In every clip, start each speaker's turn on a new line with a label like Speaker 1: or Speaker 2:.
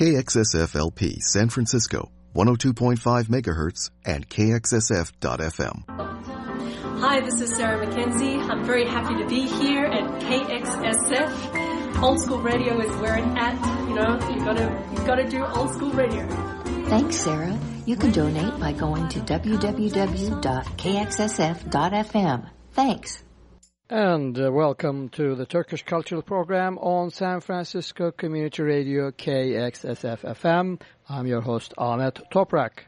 Speaker 1: KXSFLP San Francisco, 102.5 megahertz, and KXSF.FM.
Speaker 2: Hi, this is Sarah Mackenzie. I'm very happy to be here at KXSF. Old school radio is where it's at. You know, you gotta you gotta do old school radio.
Speaker 3: Thanks, Sarah. You can donate by going to www.kxsf.fm. Thanks.
Speaker 4: And uh, welcome to the Turkish Cultural Program on San Francisco Community Radio KXSF FM. I'm your host Ahmet Toprak.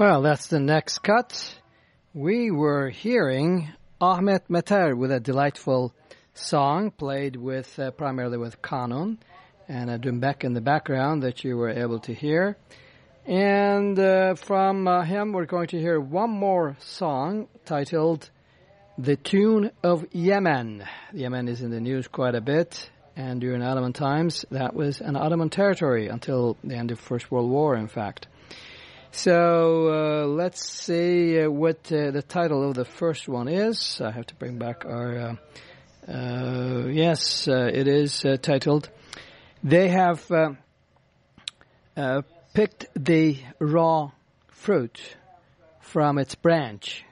Speaker 4: Well, that's the next cut. We were hearing Ahmet Meter with a delightful song played with uh, primarily with kanun and a dumbek in the background that you were able to hear. And uh, from uh, him, we're going to hear one more song titled The Tune of Yemen. Yemen is in the news quite a bit, and during Ottoman times, that was an Ottoman territory until the end of First World War, in fact. So uh, let's see uh, what uh, the title of the first one is. I have to bring back our. Uh, uh, yes, it is titled. They have picked the raw fruit from its branch.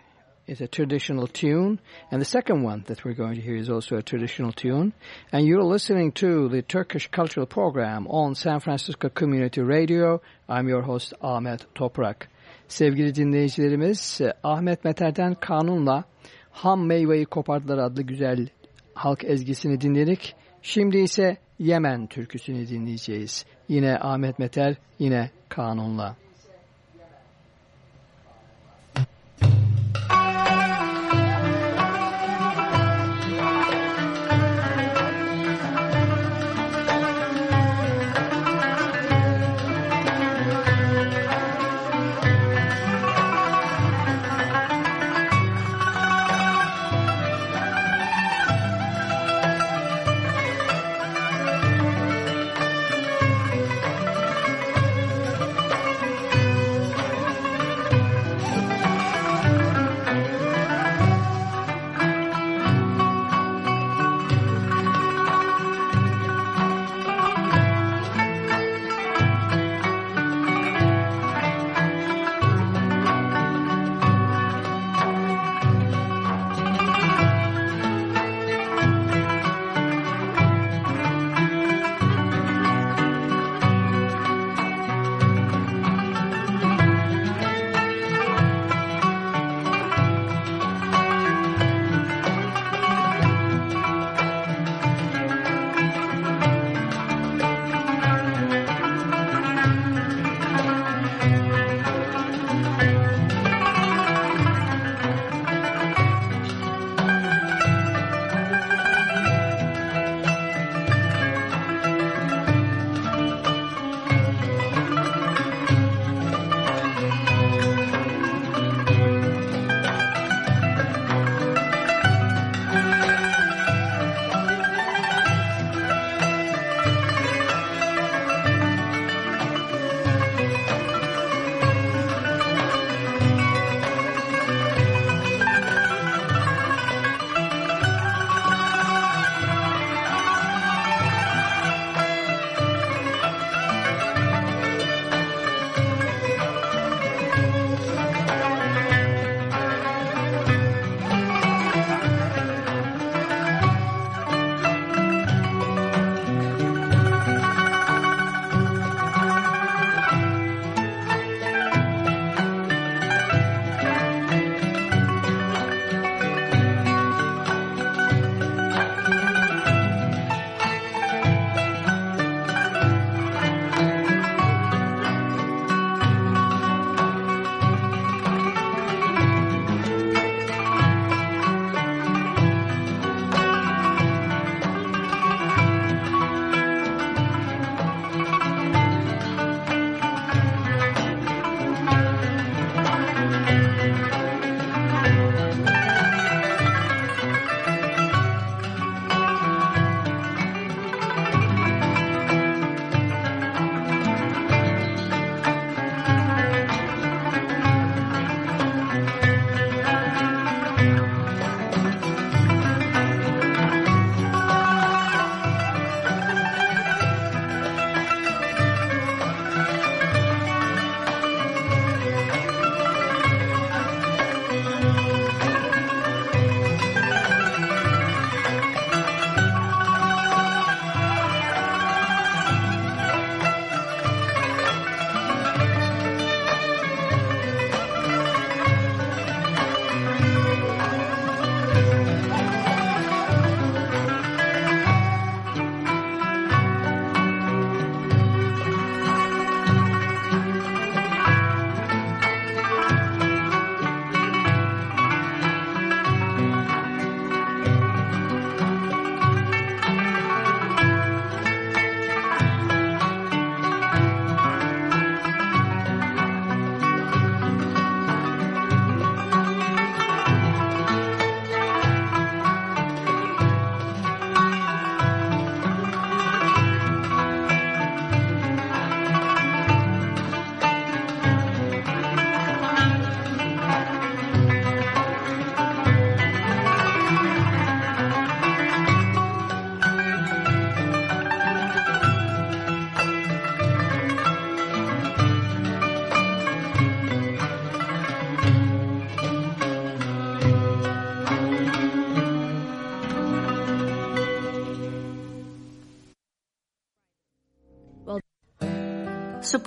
Speaker 4: It's a traditional tune. And the second one that we're going to hear is also a traditional tune. And you're listening to the Turkish Cultural Program on San Francisco Community Radio. I'm your host Ahmet Toprak. Sevgili dinleyicilerimiz, Ahmet Meter'den Kanun'la Ham Meyveyi Kopardılar adlı güzel halk ezgisini dinledik. Şimdi ise Yemen türküsünü dinleyeceğiz. Yine Ahmet Meter, yine Kanun'la.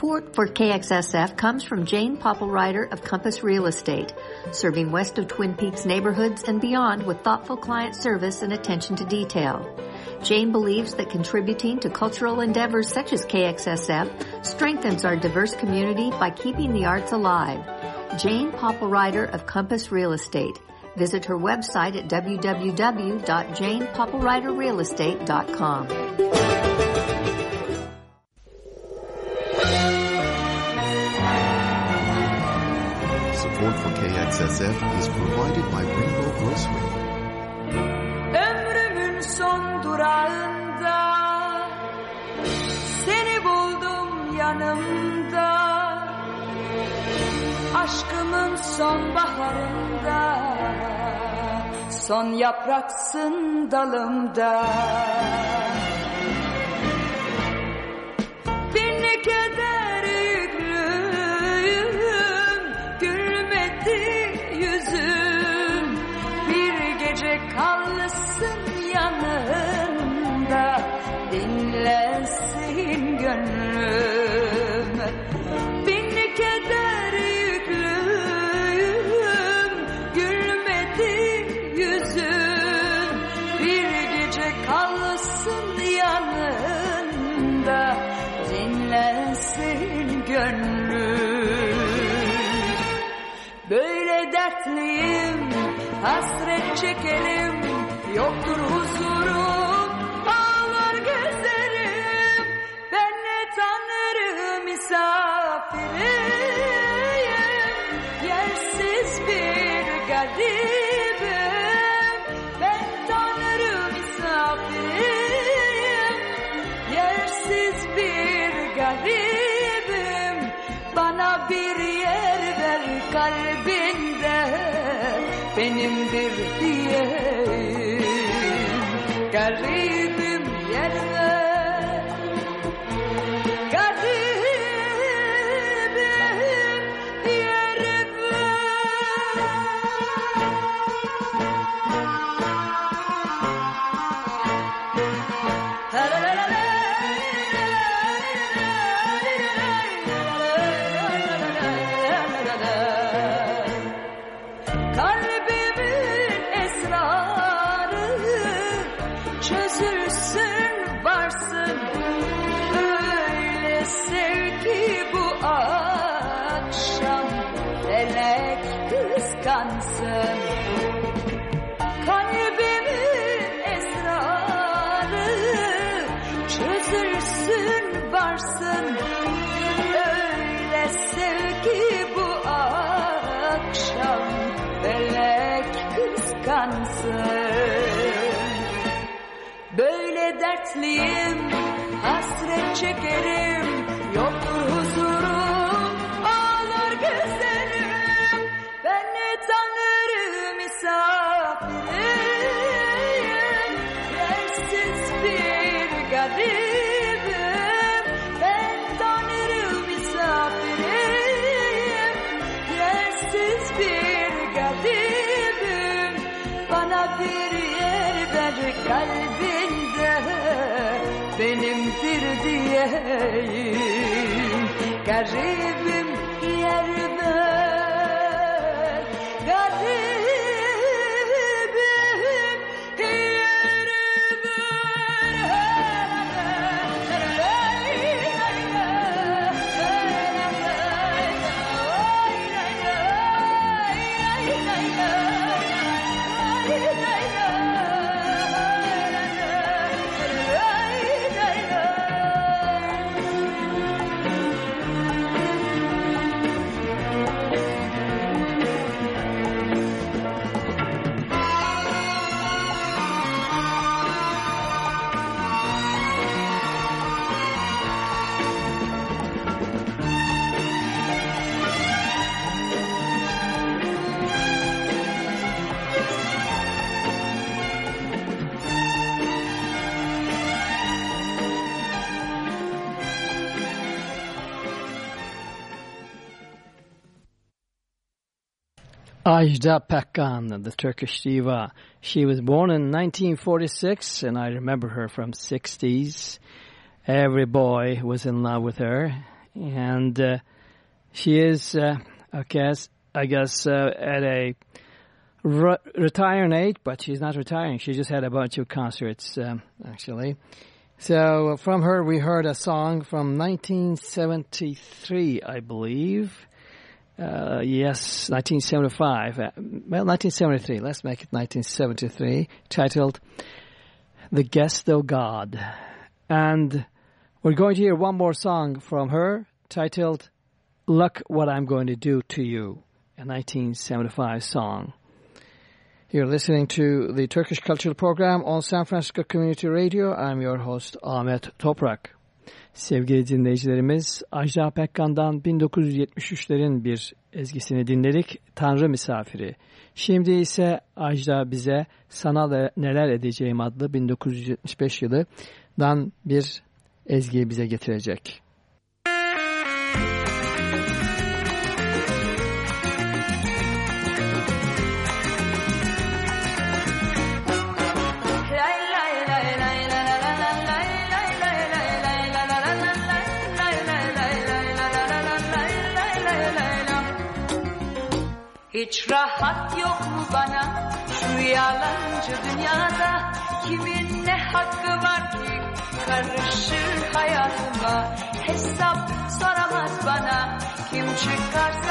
Speaker 3: Support for KXSF comes from Jane Poppelreiter of Compass Real Estate, serving west of Twin Peaks neighborhoods and beyond with thoughtful client service and attention to detail. Jane believes that contributing to cultural endeavors such as KXSF strengthens our diverse community by keeping the arts alive. Jane Poppelreiter of Compass Real Estate. Visit her website at www.janepoppelreiterrealestate.com.
Speaker 1: KXSF is provided by Rainbow Grocery.
Speaker 5: Ömrümün son durağında Seni buldum yanımda Aşkımın son baharında Son yapraksın dalımda Bir ne keder hasret çekerim, yoktur huzurum, sei que a gente
Speaker 4: Ajda Pekkan, the Turkish diva. She was born in 1946, and I remember her from 60s. Every boy was in love with her, and uh, she is, uh, I guess, I guess uh, at a re- retiring age, but she's not retiring. She just had a bunch of concerts, um, actually. So from her, we heard a song from 1973, I believe. Uh, yes, 1975. Uh, well, 1973. Let's make it 1973. Titled "The Guest of God," and we're going to hear one more song from her, titled "Look What I'm Going to Do to You," a 1975 song. You're listening to the Turkish Cultural Program on San Francisco Community Radio. I'm your host Ahmet Toprak. Sevgili dinleyicilerimiz, Ajda Pekkan'dan 1973'lerin bir ezgisini dinledik. Tanrı Misafiri. Şimdi ise Ajda bize Sana Neler Edeceğim adlı 1975 yılından bir ezgiyi bize getirecek.
Speaker 5: Hiç rahat yok mu bana? Şu yalancı dünyada Kimin ne hakkı var ki? Karışır hayatıma Hesap soramaz bana. Kim çıkarsa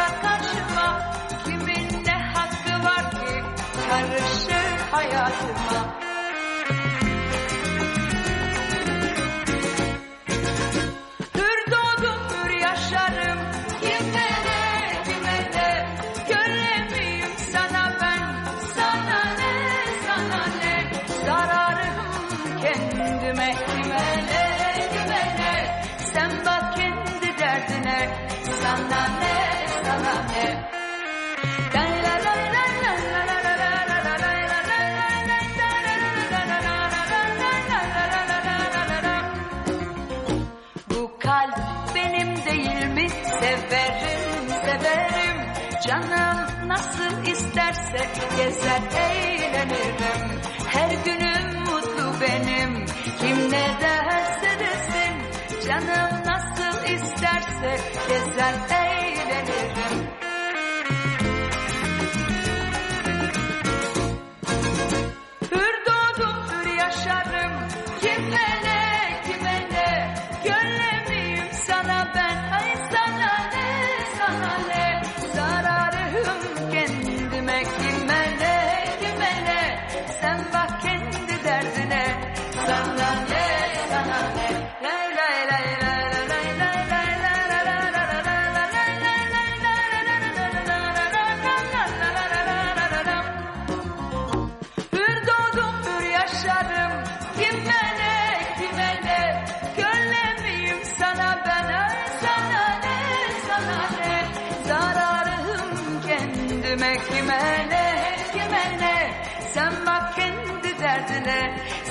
Speaker 5: isterse gezer eğlenirim. Her günüm mutlu benim. Kim ne derse desin. Canım nasıl isterse gezer eğlenirim.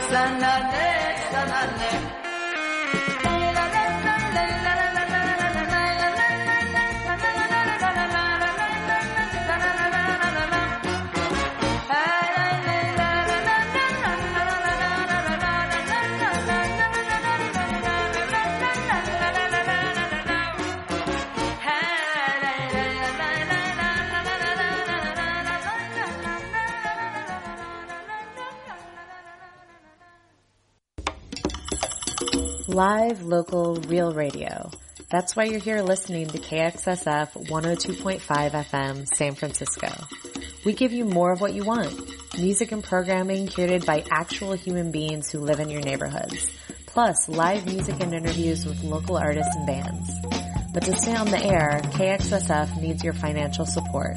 Speaker 5: Sana ne sana ne
Speaker 6: Live, local, real radio. That's why you're here listening to KXSF 102.5 FM San Francisco. We give you more of what you want. Music and programming curated by actual human beings who live in your neighborhoods. Plus, live music and interviews with local artists and bands. But to stay on the air, KXSF needs your financial support.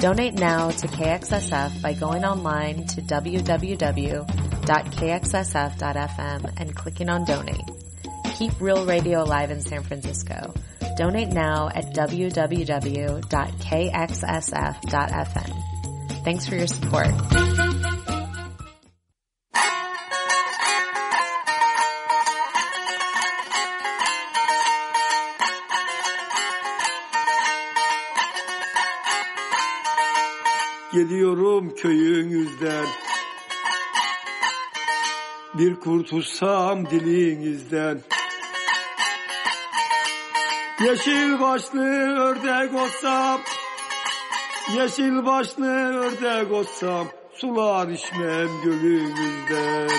Speaker 6: Donate now to KXSF by going online to www.kxsf.fm and clicking on donate. Keep real radio alive in San Francisco. Donate now at www.kxsf.fm. Thanks for your support.
Speaker 7: Geliyorum köyünüzden Bir kurtulsam dilinizden Yeşil başlı ördek olsam Yeşil başlı ördek olsam Sular içmem gölünüzden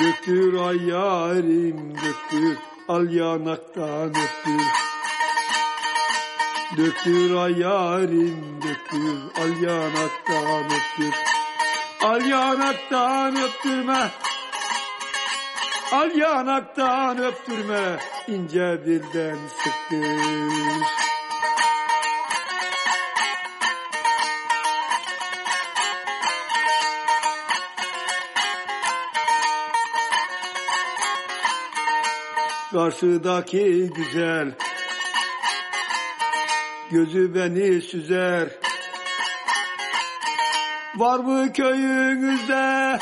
Speaker 7: Döktür ay yarim döktür Al yanaktan öptür. Döktür ay yarim döktür Al yanaktan öptür. Al yanaktan öptürme Al yanaktan öptürme ince dilden sıktır Karşıdaki güzel Gözü beni süzer. Var mı köyünüzde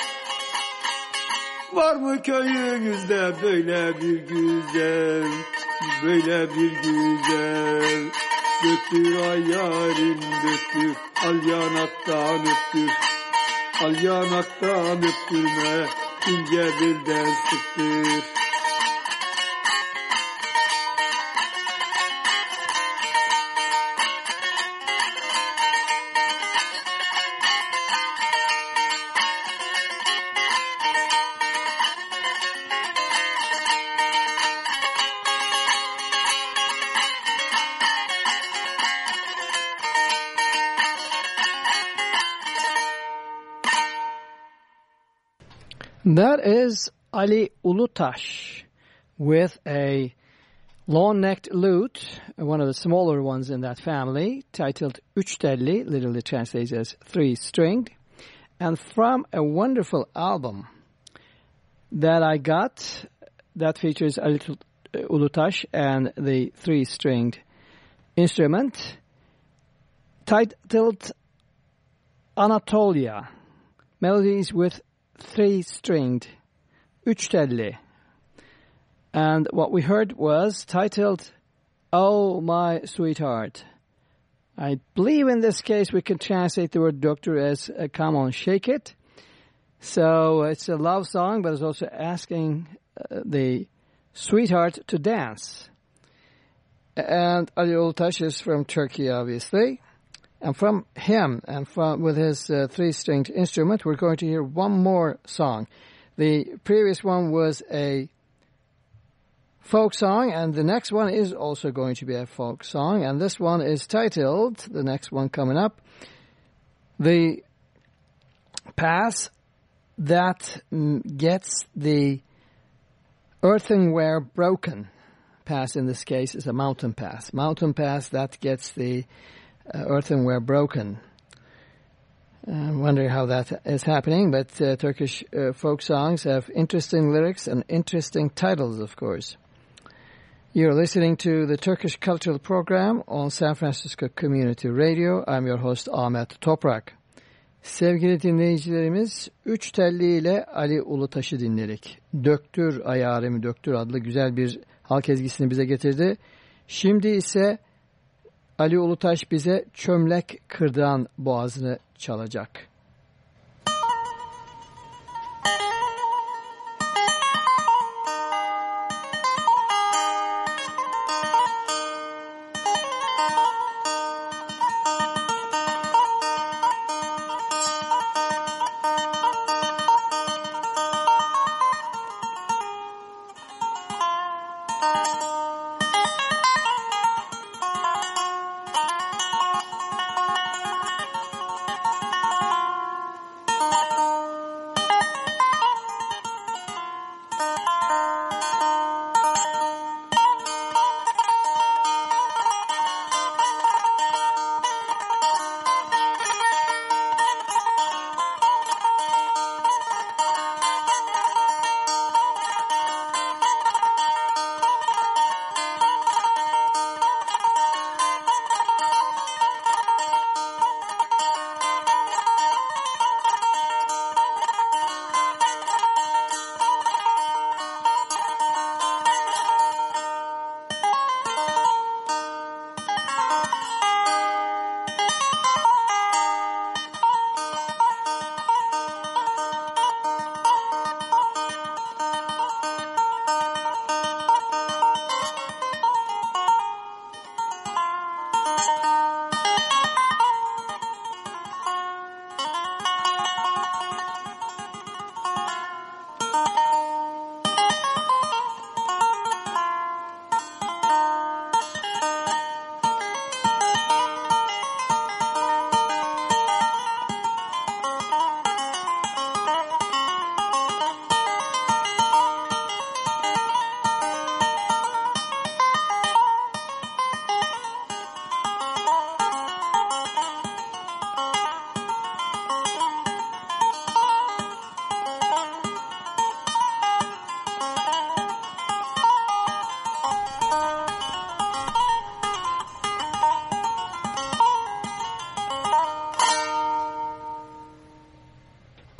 Speaker 7: Var mı köyünüzde böyle bir güzel? Böyle bir güzel. Döktür ay yarim döktür. Al yanaktan öptür. Al yanaktan öptürme. İnce dilden sıktır
Speaker 4: That is Ali Ulutaş with a long-necked lute, one of the smaller ones in that family, titled Üç telli, literally translates as three-stringed, and from a wonderful album that I got that features Ali uh, Ulutaş and the three-stringed instrument titled Anatolia, Melodies with three-stringed, üç telli. And what we heard was titled, Oh My Sweetheart. I believe in this case we can translate the word döktür as uh, come on, shake it. So it's a love song, but it's also asking uh, the sweetheart to dance. And Ali Ultash is from Turkey, obviously. And from him and from with his uh, three-stringed instrument, we're going to hear one more song. The previous one was a folk song, and the next one is also going to be a folk song. And this one is titled, the next one coming up, The Pass That Gets the Earthenware Broken. Pass in this case is a mountain pass. Mountain pass that gets the uh, earthenware broken. I wonder how that is happening, but uh, Turkish uh, folk songs have interesting lyrics and interesting titles, of course. You're listening to the Turkish Cultural Program on San Francisco Community Radio. I'm your host Ahmet Toprak. Sevgili dinleyicilerimiz, Üç Telli ile Ali Ulutaş'ı dinledik. Döktür Ayaremi Döktür adlı güzel bir halk ezgisini bize getirdi. Şimdi ise Ali Ulutaş bize çömlek kırdan boğazını çalacak.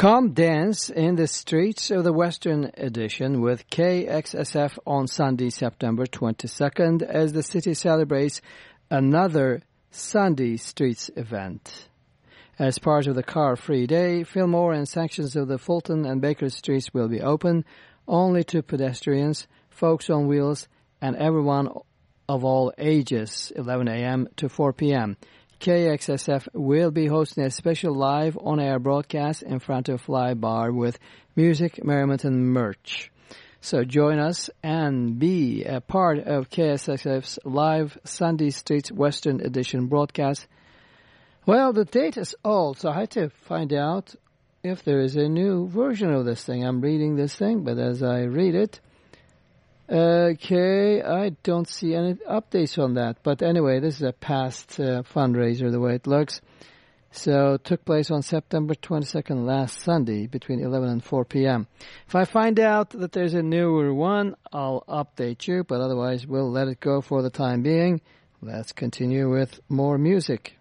Speaker 4: Come dance in the streets of the Western Addition with KXSF on Sunday, September 22nd as the city celebrates another Sunday Streets event. As part of the car-free day, Fillmore and sections of the Fulton and Baker streets will be open only to pedestrians, folks on wheels, and everyone of all ages, 11 a.m. to 4 p.m. KXSF will be hosting a special live on-air broadcast in front of Fly Bar with music, merriment, and merch. So join us and be a part of KXSF's live Sunday Street Western Addition broadcast. Well, the date is old, so I had to find out if there is a new version of this thing. I'm reading this thing, but as I read it, Okay, I don't see any updates on that. But anyway, this is a past uh, fundraiser, the way it looks. So took place on September 22nd, last Sunday, between 11 and 4 p.m. If I find out that there's a newer one, I'll update you. But otherwise, we'll let it go for the time being. Let's continue with more music.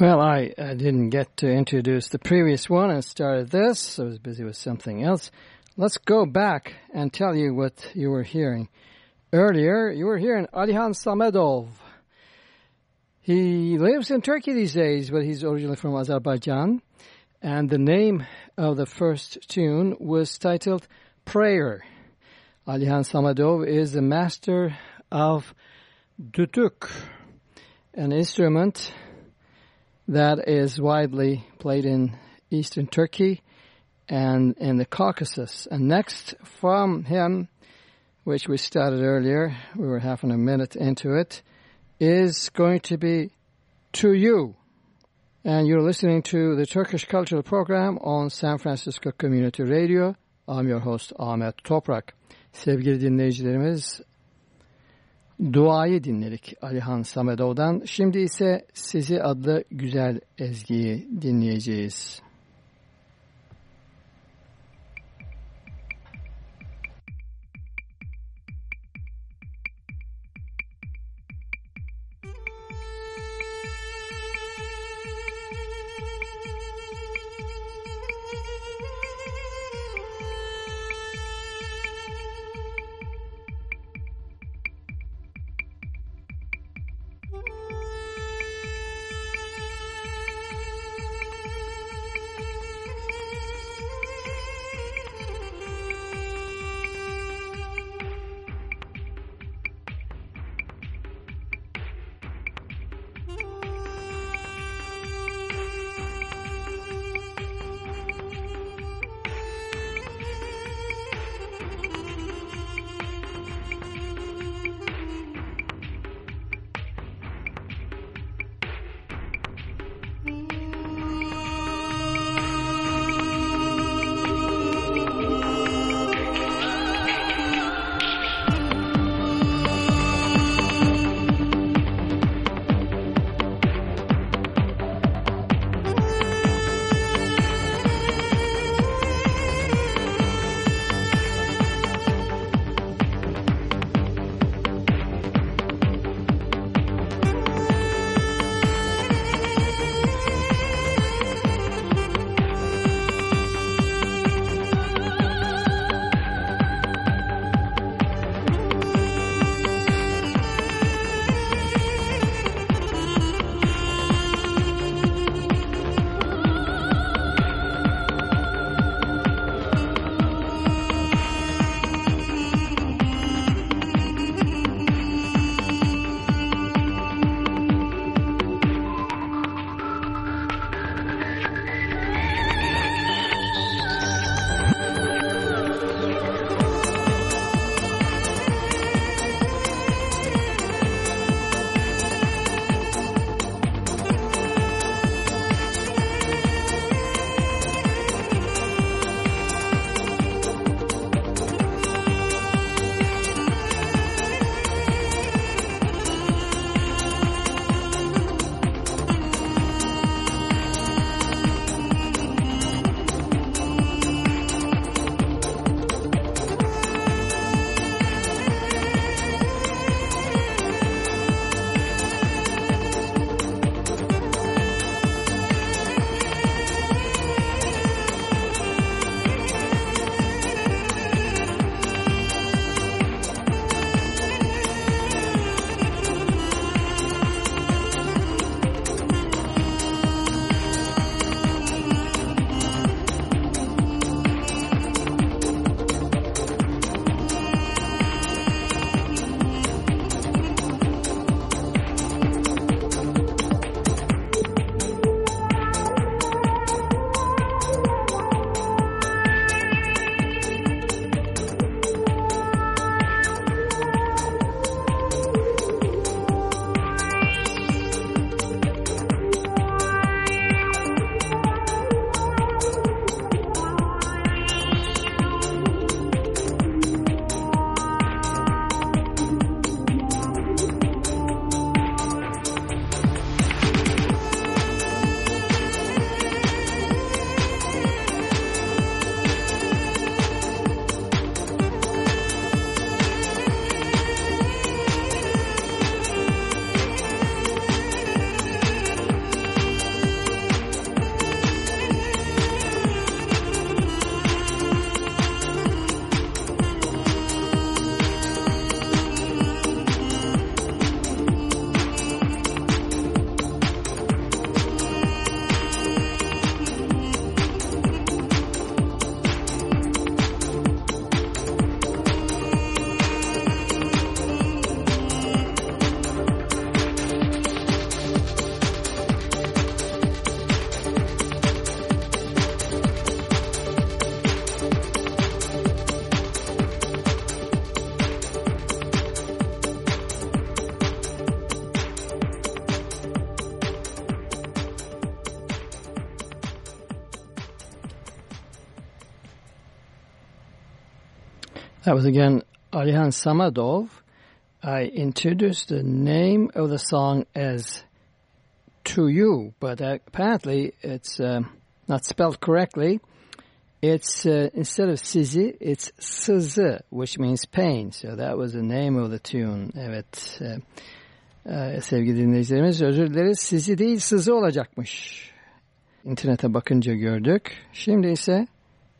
Speaker 4: Well, I, I didn't get to introduce the previous one and started this. I was busy with something else. Let's go back and tell you what you were hearing. Earlier, you were hearing Alihan Samedov. He lives in Turkey these days, but he's originally from Azerbaijan. And the name of the first tune was titled Prayer. Alihan Samedov is the master of duduk, an instrument that is widely played in eastern Turkey and in the Caucasus. And next from him, which we started earlier, we were half a minute into it, is going to be To You. And you're listening to the Turkish Cultural Program on San Francisco Community Radio. I'm your host Ahmet Toprak. Sevgili dinleyicilerimiz, Duayı dinledik Alihan Samedov'dan. Şimdi ise Sizi adlı güzel ezgiyi dinleyeceğiz. That was again Alihan Samedov. I introduced the name of the song as To You, but apparently it's uh, not spelled correctly. It's uh, instead of sizi, it's sızı, which means pain. So that was the name of the tune. Evet, e, sevgili dinleyicilerimiz özür dileriz. Sizi değil sızı olacakmış. İnternete bakınca gördük. Şimdi ise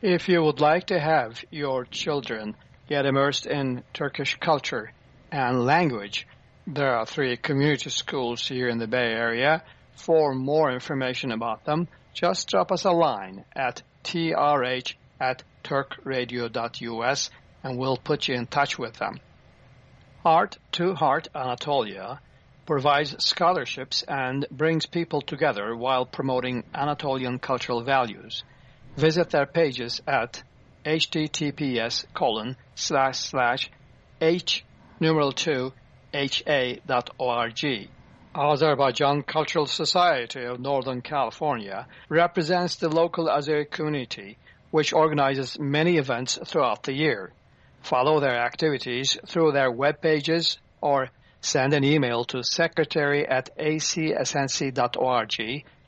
Speaker 4: If you would like to have your children get immersed in Turkish culture and language, there are three community schools here in the Bay Area. For more information about them, just drop us a line at trh at turkradio.us and we'll put you in touch with them. Heart to Heart Anatolia provides scholarships and brings people together while promoting Anatolian cultural values. Visit their pages at https colon slash slash h numeral 2 ha.org. Azerbaijan Cultural Society of Northern California represents the local Azeri community, which organizes many events throughout the year. Follow their activities through their web pages or send an email to secretary at acsnc.org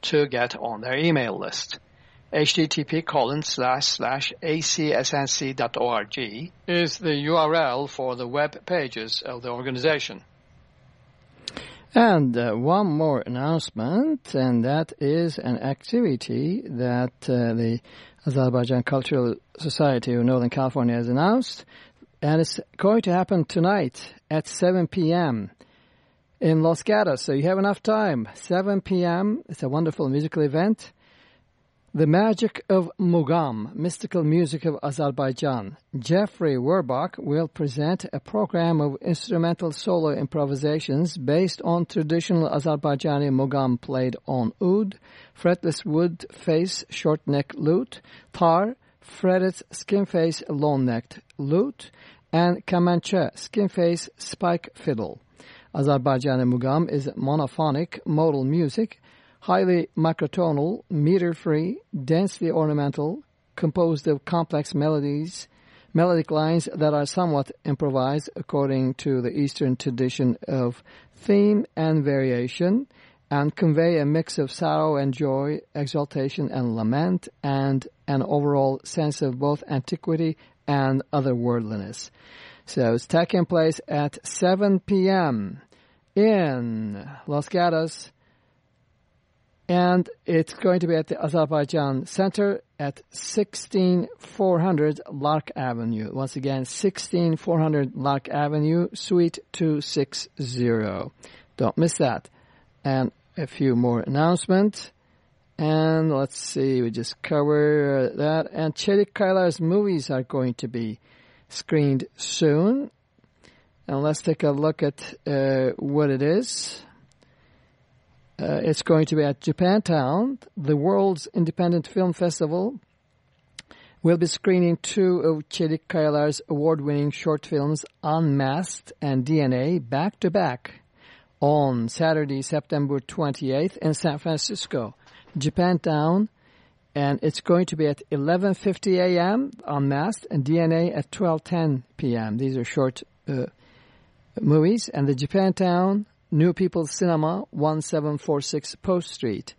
Speaker 4: to get on their email list. http colon slash slash acsnc.org is the URL for the web pages of the organization. And uh, one more announcement, and that is an activity that uh, the Azerbaijan Cultural Society of Northern California has announced, and it's going to happen tonight at 7 p.m. in Los Gatos. So you have enough time. 7 p.m. It's a wonderful musical event. The Magic of Mugam, Mystical Music of Azerbaijan. Jeffrey Werbock will present a program of instrumental solo improvisations based on traditional Azerbaijani Mugam played on oud, fretless wood face short neck lute, tar, fretted skin face long necked lute, and kamancha skin face spike fiddle. Azerbaijani Mugam is monophonic modal music highly microtonal, meter-free, densely ornamental, composed of complex melodies, melodic lines that are somewhat improvised according to the Eastern tradition of theme and variation, and convey a mix of sorrow and joy, exaltation and lament, and an overall sense of both antiquity and otherworldliness. So it's taking place at 7 p.m. in Los Gatos, and it's going to be at the Azerbaijan Center at 16400 Lark Avenue. Once again, 16400 Lark Avenue, Suite 260. Don't miss that. And a few more announcements. And let's see, we just cover that. And Çelik Kayalar's movies are going to be screened soon. And let's take a look at uh, what it is. Uh, it's going to be at Japantown, the world's independent film festival. We'll be screening two of Çelik Kayalar's award-winning short films, Unmasked and DNA, back-to-back on Saturday, September 28th in San Francisco, Japantown. And it's going to be at 11.50 a.m. Unmasked and DNA at 12.10 p.m. These are short uh, movies. And the Japantown New People's Cinema, 1746 Post Street.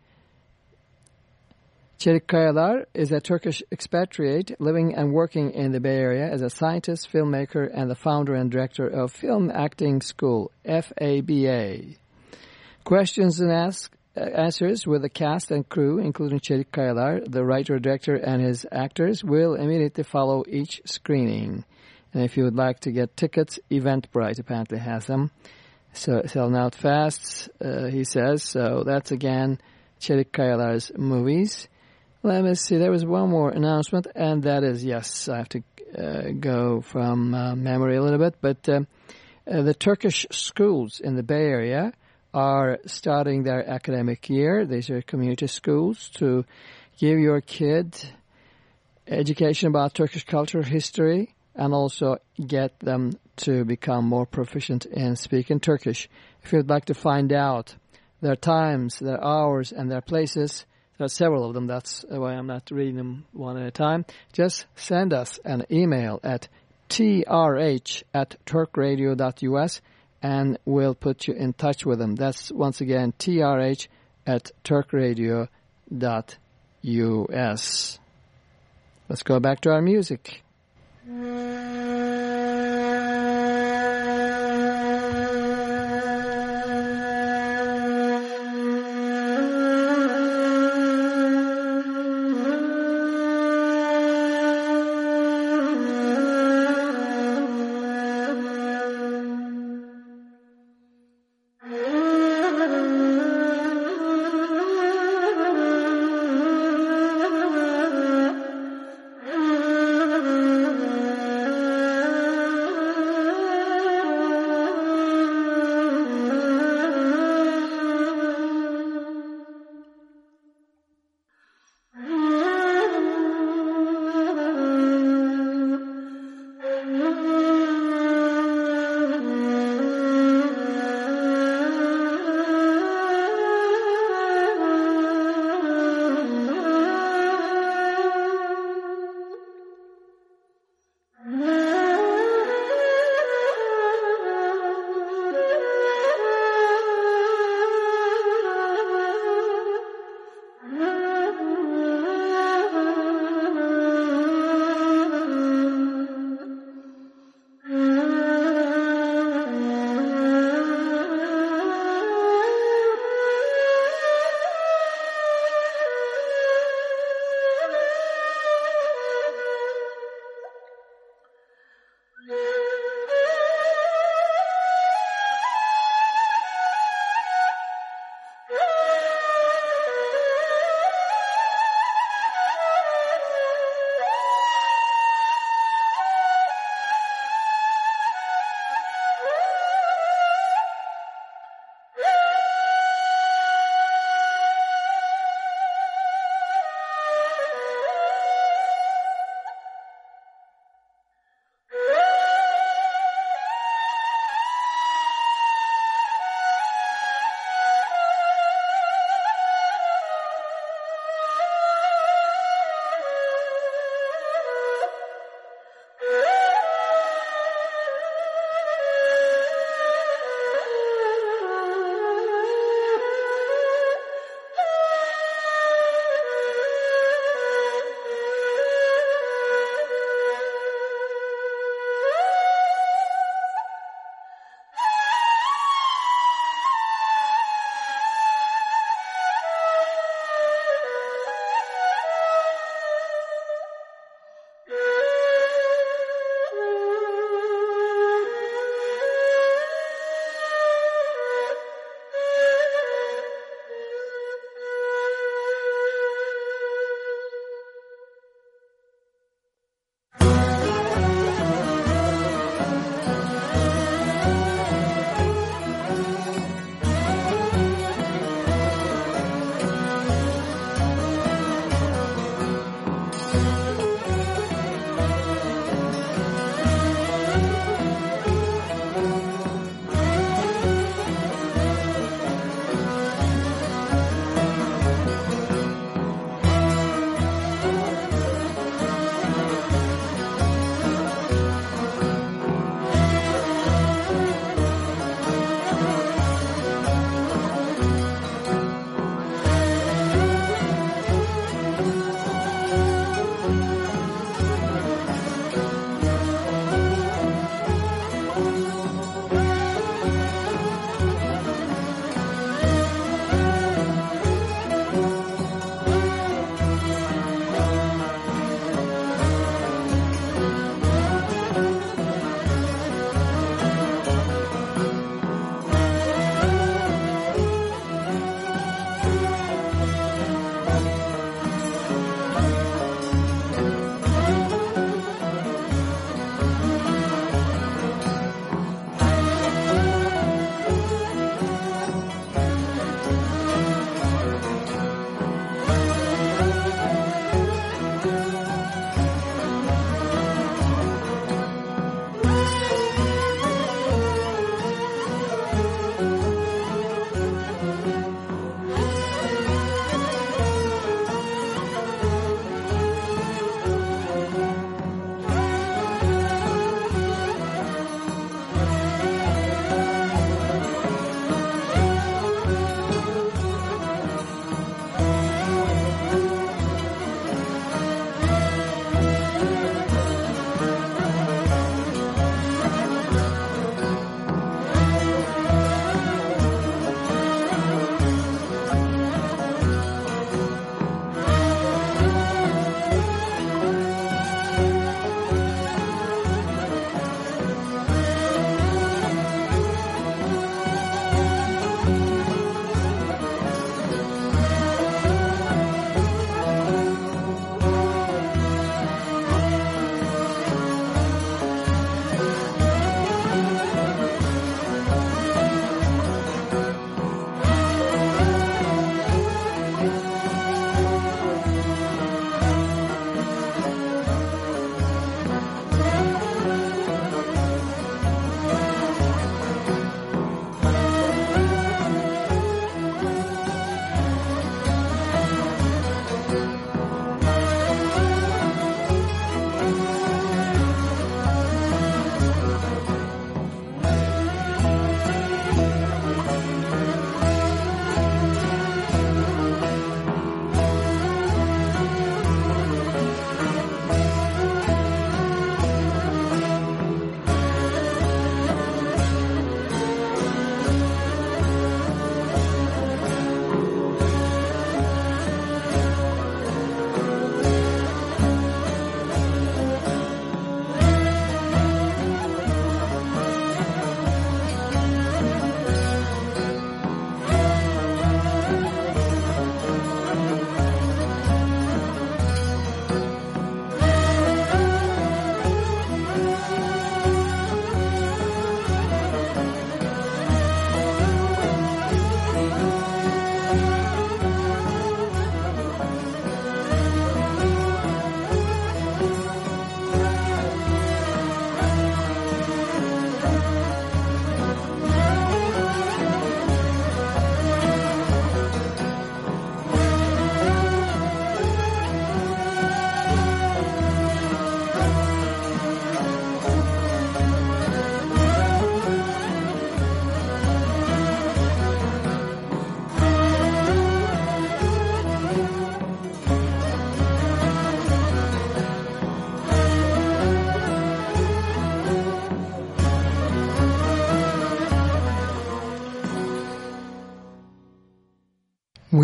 Speaker 4: Çelik Kayalar is a Turkish expatriate living and working in the Bay Area as a scientist, filmmaker, and the founder and director of Film Acting School, FABA. Questions and ask, answers with the cast and crew, including Çelik Kayalar, the writer, director, and his actors, will immediately follow each screening. And if you would like to get tickets, Eventbrite apparently has them so selling out fast, uh, he says. So that's again Çelik Kayalar's movies. Let me see. There was one more announcement, and that is yes, I have to uh, go from uh, memory a little bit, but um, uh, the Turkish schools in the Bay Area are starting their academic year. These are community schools to give your kid education about Turkish culture, history, and also get them to become more proficient in speaking Turkish. If you'd like to find out their times, their hours, and their places, there are several of them. That's why I'm not reading them one at a time. Just send us an email at trh at turkradio.us and we'll put you in touch with them. That's once again trh at turkradio.us. Let's go back to our music.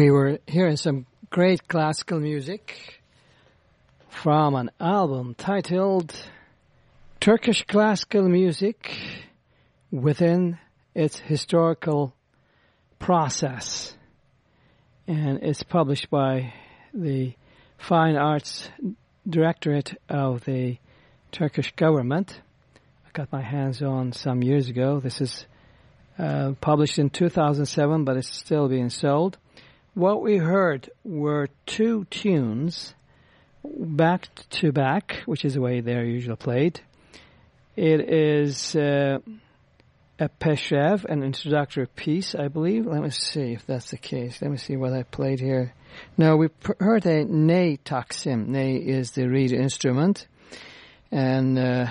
Speaker 4: We were hearing some great classical music from an album titled Turkish Classical Music Within Its Historical Process. And it's published by the Fine Arts Directorate of the Turkish government. I got my hands on some years ago. This is uh, published in 2007, but it's still being sold. What we heard were two tunes back to back, which is the way they're usually played. It is uh, a Peshrev, an introductory piece, I believe. Let me see if that's the case. Let me see what I played here. No, we heard a Ney Taksim. Ney is the reed instrument. And uh,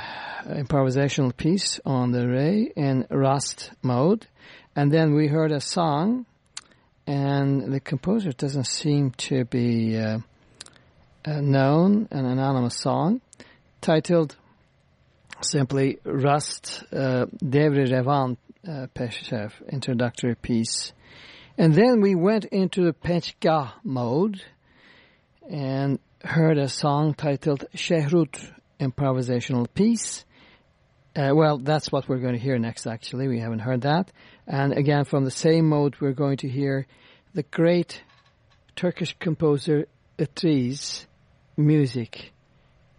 Speaker 4: improvisational piece on the Ray in Rast mode. And then we heard a song, and the composer doesn't seem to be uh, uh, known, an anonymous song, titled simply Rast uh, Devri Revan uh, Peshrev, introductory piece. And then we went into the Penchgah mode and heard a song titled Shehrut improvisational piece. Uh, well, that's what we're going to hear next, actually. We haven't heard that. And again, from the same mode, we're going to hear the great Turkish composer Itri's music.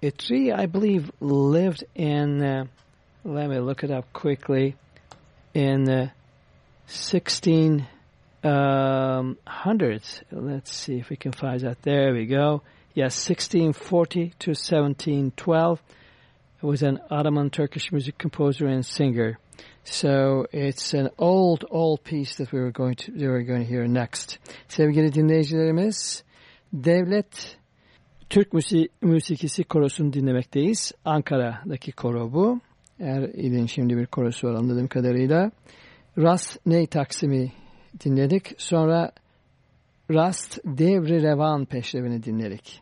Speaker 4: Itri, I believe, lived in, uh, let me look it up quickly, in uh, 1600s. Um, Let's see if we can find that. There we go. Yes, 1640 to 1712. It was an Ottoman Turkish music composer and singer. So it's an old, old piece that we were going to, we were going to hear next. Sevgili dinleyicilerimiz, Devlet Türk Müzikisi Korosu'nu dinlemekteyiz. Ankara'daki koro bu. Eğer ilin şimdi bir korosu var anladığım kadarıyla. Rast Ney Taksim'i dinledik. Sonra Rast Devri Revan peşrevini dinledik.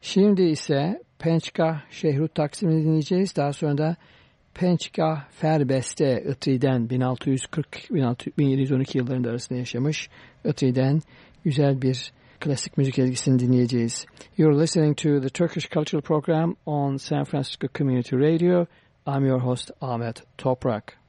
Speaker 4: Şimdi ise Pençka Şehrut Taksim'i dinleyeceğiz. Daha sonra da Pençka Ferbeste Itri'den 1640-1712 yıllarında arasında yaşamış Itri'den güzel bir klasik müzik ezgisini dinleyeceğiz. You're listening to the Turkish Cultural Program on San Francisco Community Radio. I'm your host Ahmet Toprak.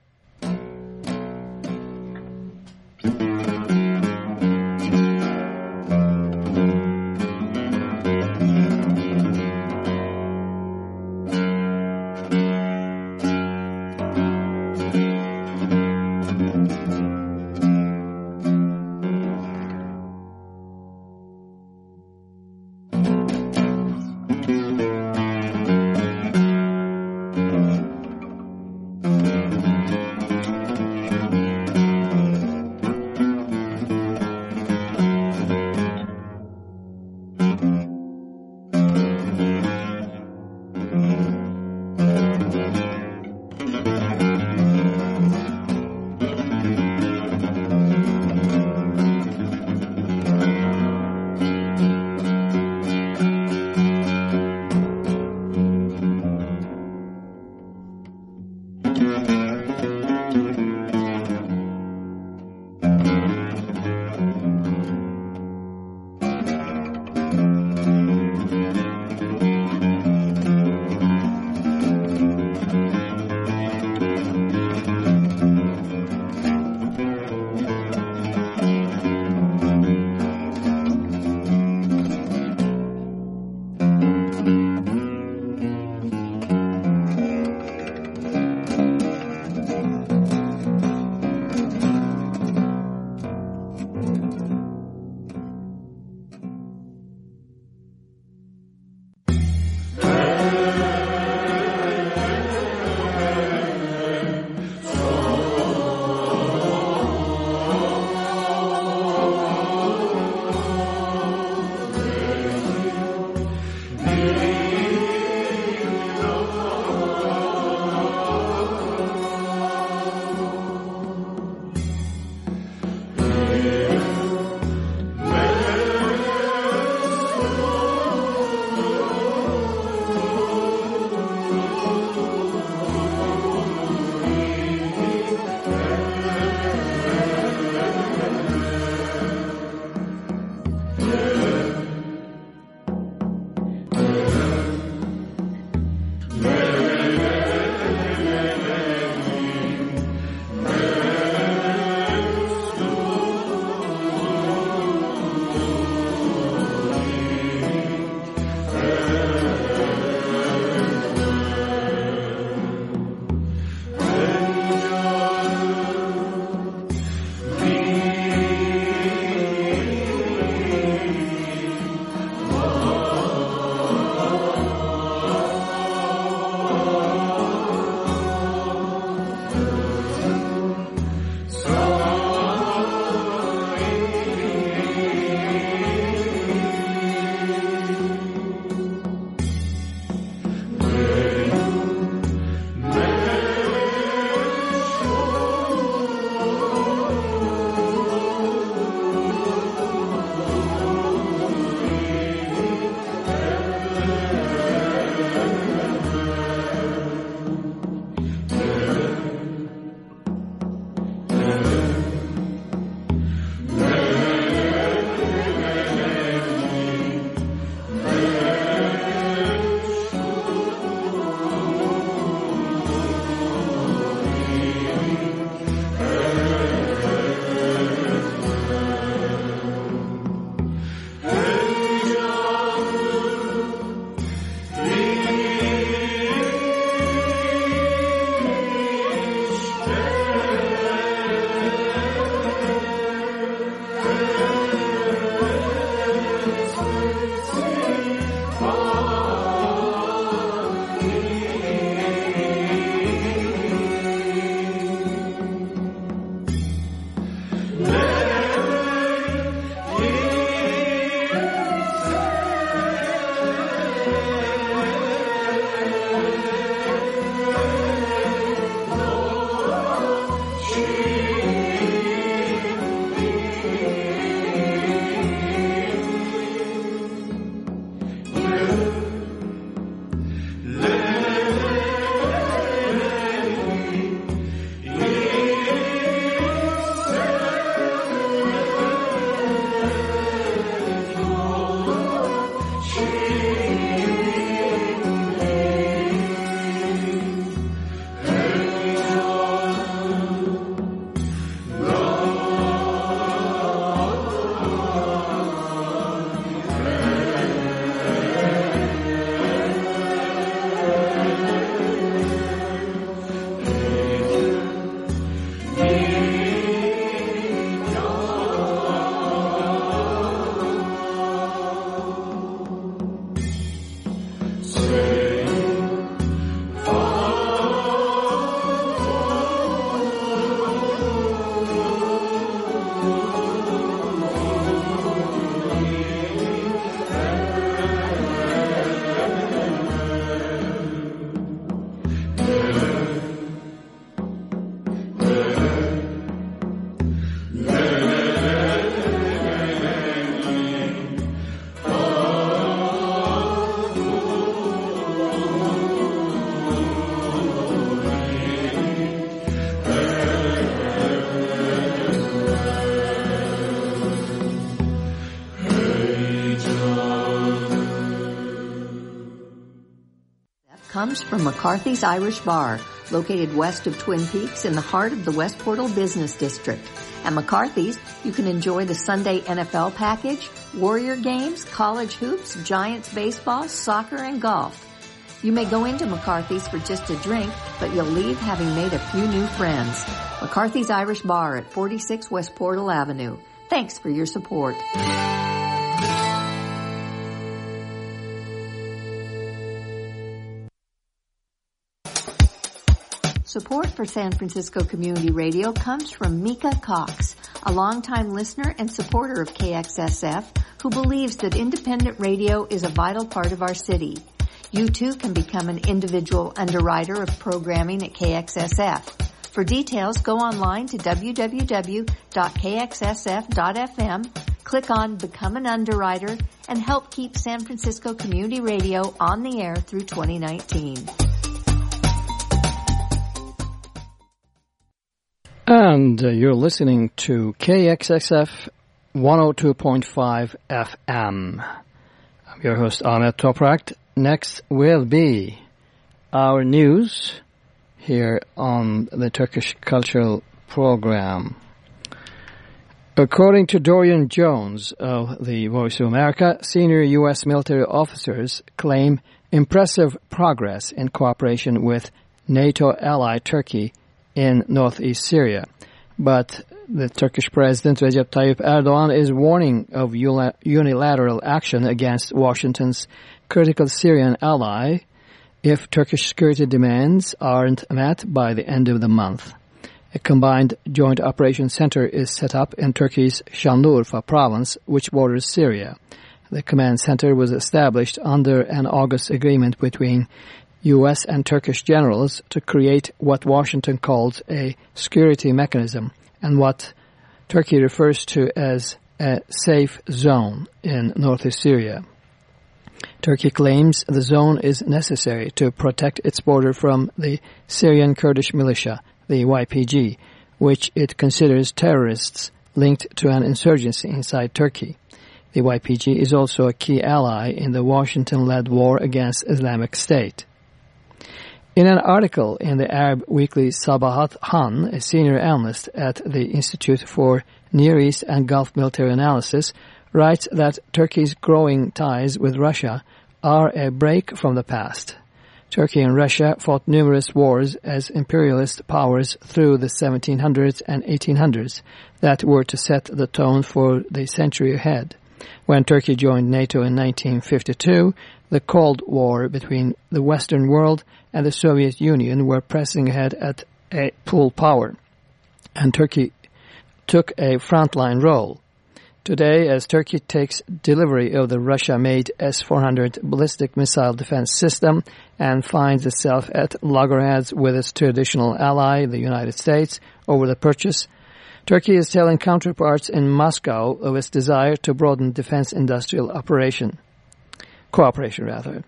Speaker 3: Comes from McCarthy's Irish Bar, located west of Twin Peaks in the heart of the West Portal Business District. At McCarthy's, you can enjoy the Sunday NFL package, Warrior games, college hoops, Giants baseball, soccer, and golf. You may go into McCarthy's for just a drink, but you'll leave having made a few new friends. McCarthy's Irish Bar at 46 West Portal Avenue. Thanks for your support. Support for San Francisco Community Radio comes from Mika Cox, a longtime listener and supporter of KXSF who believes that independent radio is a vital part of our city. You too can become an individual underwriter of programming at KXSF. For details, go online to www.kxsf.fm, click on Become an Underwriter, and help keep San Francisco Community Radio on the air through 2019.
Speaker 4: And uh, you're listening to KXSF 102.5 FM. I'm your host Ahmet Toprak. Next will be our news here on the Turkish Cultural Program. According to Dorian Jones of the Voice of America, senior U.S. military officers claim impressive progress in cooperation with NATO ally Turkey in northeast Syria. But the Turkish President Recep Tayyip Erdogan is warning of unilateral action against Washington's critical Syrian ally if Turkish security demands aren't met by the end of the month. A combined joint operations center is set up in Turkey's Şanlıurfa province, which borders Syria. The command center was established under an August agreement between U.S. and Turkish generals to create what Washington calls a security mechanism and what Turkey refers to as a safe zone in northeast Syria. Turkey claims the zone is necessary to protect its border from the Syrian Kurdish militia, the YPG, which it considers terrorists linked to an insurgency inside Turkey. The YPG is also a key ally in the Washington-led war against Islamic State. In an article in the Arab weekly Sabahat Han, a senior analyst at the Institute for Near East and Gulf Military Analysis, writes that Turkey's growing ties with Russia are a break from the past. Turkey and Russia fought numerous wars as imperialist powers through the 1700s and 1800s that were to set the tone for the century ahead. When Turkey joined NATO in 1952, the Cold War between the Western world and the Soviet Union were pressing ahead at a full power, and Turkey took a frontline role. Today, as Turkey takes delivery of the Russia-made S-400 ballistic missile defense system and finds itself at loggerheads with its traditional ally, the United States, over the purchase, Turkey is telling counterparts in Moscow of its desire to broaden defense industrial operation, cooperation rather.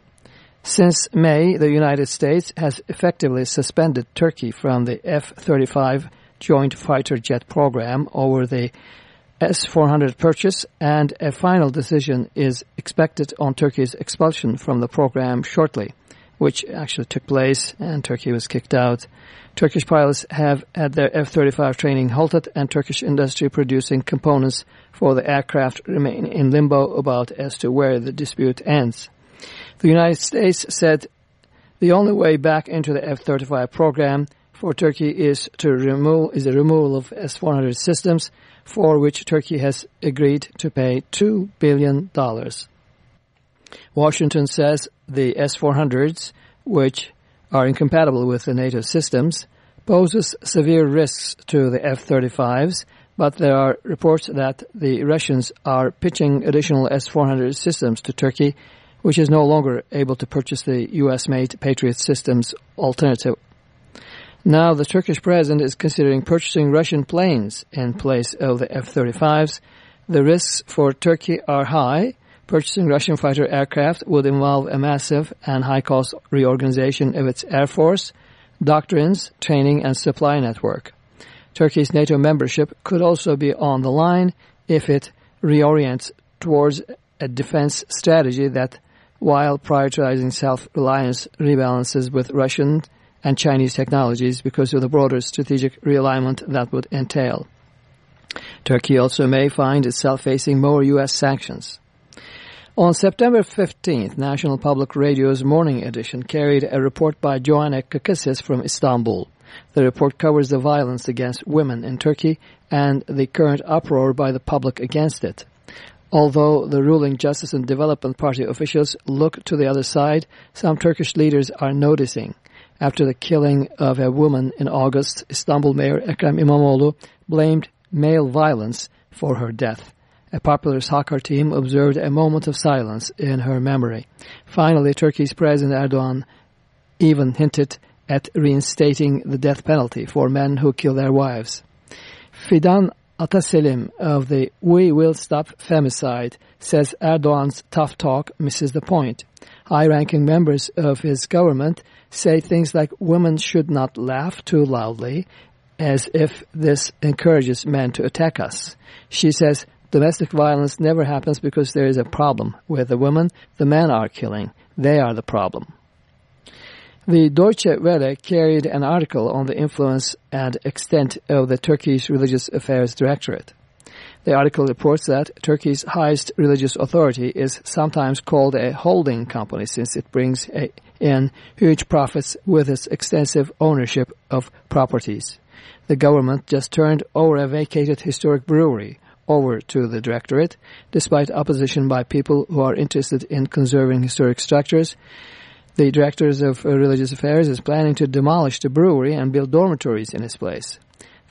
Speaker 4: Since May, the United States has effectively suspended Turkey from the F-35 Joint Fighter Jet program over the S-400 purchase and a final decision is expected on Turkey's expulsion from the program shortly, which actually took place and Turkey was kicked out. Turkish pilots have had their F-35 training halted and Turkish industry producing components for the aircraft remain in limbo about as to where the dispute ends. The United States said the only way back into the F-35 program for Turkey is to remove is the removal of S-400 systems for which Turkey has agreed to pay $2 billion. Washington says the S-400s, which are incompatible with the NATO systems, poses severe risks to the F-35s, but there are reports that the Russians are pitching additional S-400 systems to Turkey, which is no longer able to purchase the U.S.-made Patriot systems alternative. Now the Turkish president is considering purchasing Russian planes in place of the F-35s. The risks for Turkey are high. Purchasing Russian fighter aircraft would involve a massive and high-cost reorganization of its air force, doctrines, training, and supply network. Turkey's NATO membership could also be on the line if it reorients towards a defense strategy that, while prioritizing self-reliance, rebalances with Russian and Chinese technologies because of the broader strategic realignment that would entail. Turkey also may find itself facing more U.S. sanctions. On September 15th, National Public Radio's Morning Edition carried a report by Joanna Kakissis from Istanbul. The report covers the violence against women in Turkey and the current uproar by the public against it. Although the ruling Justice and Development Party officials look to the other side, some Turkish leaders are noticing. After the killing of a woman in August, Istanbul Mayor Ekrem İmamoğlu blamed male violence for her death. A popular soccer team observed a moment of silence in her memory. Finally, Turkey's President Erdogan even hinted at reinstating the death penalty for men who kill their wives. Fidan Ataselim of the We Will Stop Femicide says Erdogan's tough talk misses the point. High-ranking members of his government say things like women should not laugh too loudly as if this encourages men to attack us. She says domestic violence never happens because there is a problem with the women the men are killing. They are the problem. The Deutsche Welle carried an article on the influence and extent of the Turkish Religious Affairs Directorate. The article reports that Turkey's highest religious authority is sometimes called a holding company since it brings a, in huge profits with its extensive ownership of properties. The government just turned over a vacated historic brewery over to the directorate, despite opposition by people who are interested in conserving historic structures. The directors of uh, religious affairs is planning to demolish the brewery and build dormitories in its place.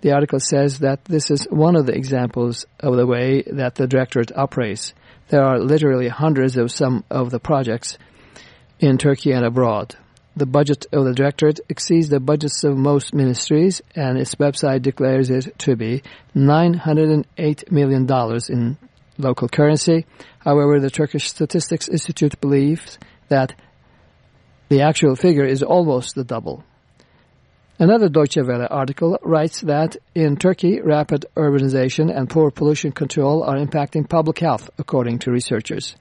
Speaker 4: The article says that this is one of the examples of the way that the directorate operates. There are literally hundreds of some of the projects in Turkey and abroad. The budget of the directorate exceeds the budgets of most ministries, and its website declares it to be $908 million in local currency. However, the Turkish Statistics Institute believes that the actual figure is almost the double. Another Deutsche Welle article writes that in Turkey, rapid urbanization and poor pollution control are impacting public health, according to researchers.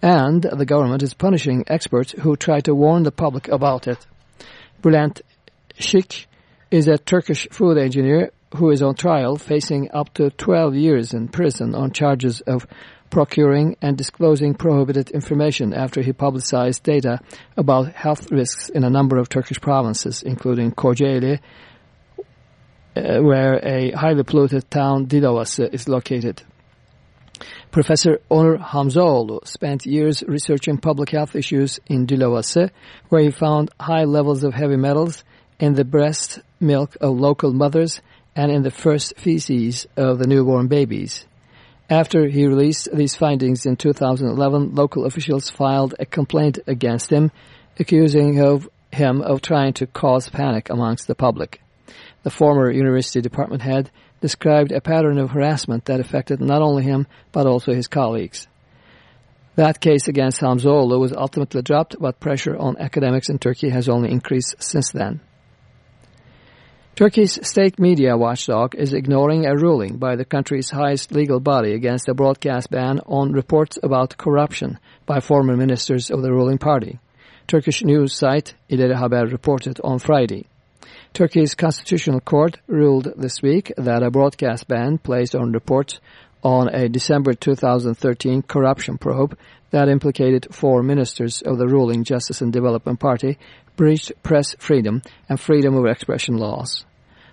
Speaker 4: And the government is punishing experts who try to warn the public about it. Bülent Şık is a Turkish food engineer who is on trial facing up to 12 years in prison on charges of procuring and disclosing prohibited information after he publicized data about health risks in a number of Turkish provinces, including Kocaeli, uh, where a highly polluted town, Dilovası, is located. Professor Onur Hamzaoğlu spent years researching public health issues in Dilovası, where he found high levels of heavy metals in the breast milk of local mothers and in the first feces of the newborn babies. After he released these findings in 2011, local officials filed a complaint against him, accusing of him of trying to cause panic amongst the public. The former university department head described a pattern of harassment that affected not only him, but also his colleagues. That case against Hamzaoğlu was ultimately dropped, but pressure on academics in Turkey has only increased since then. Turkey's state media watchdog is ignoring a ruling by the country's highest legal body against a broadcast ban on reports about corruption by former ministers of the ruling party. Turkish news site İleri Haber reported on Friday. Turkey's constitutional court ruled this week that a broadcast ban placed on reports on a December 2013 corruption probe that implicated four ministers of the ruling Justice and Development Party breached press freedom and freedom of expression laws.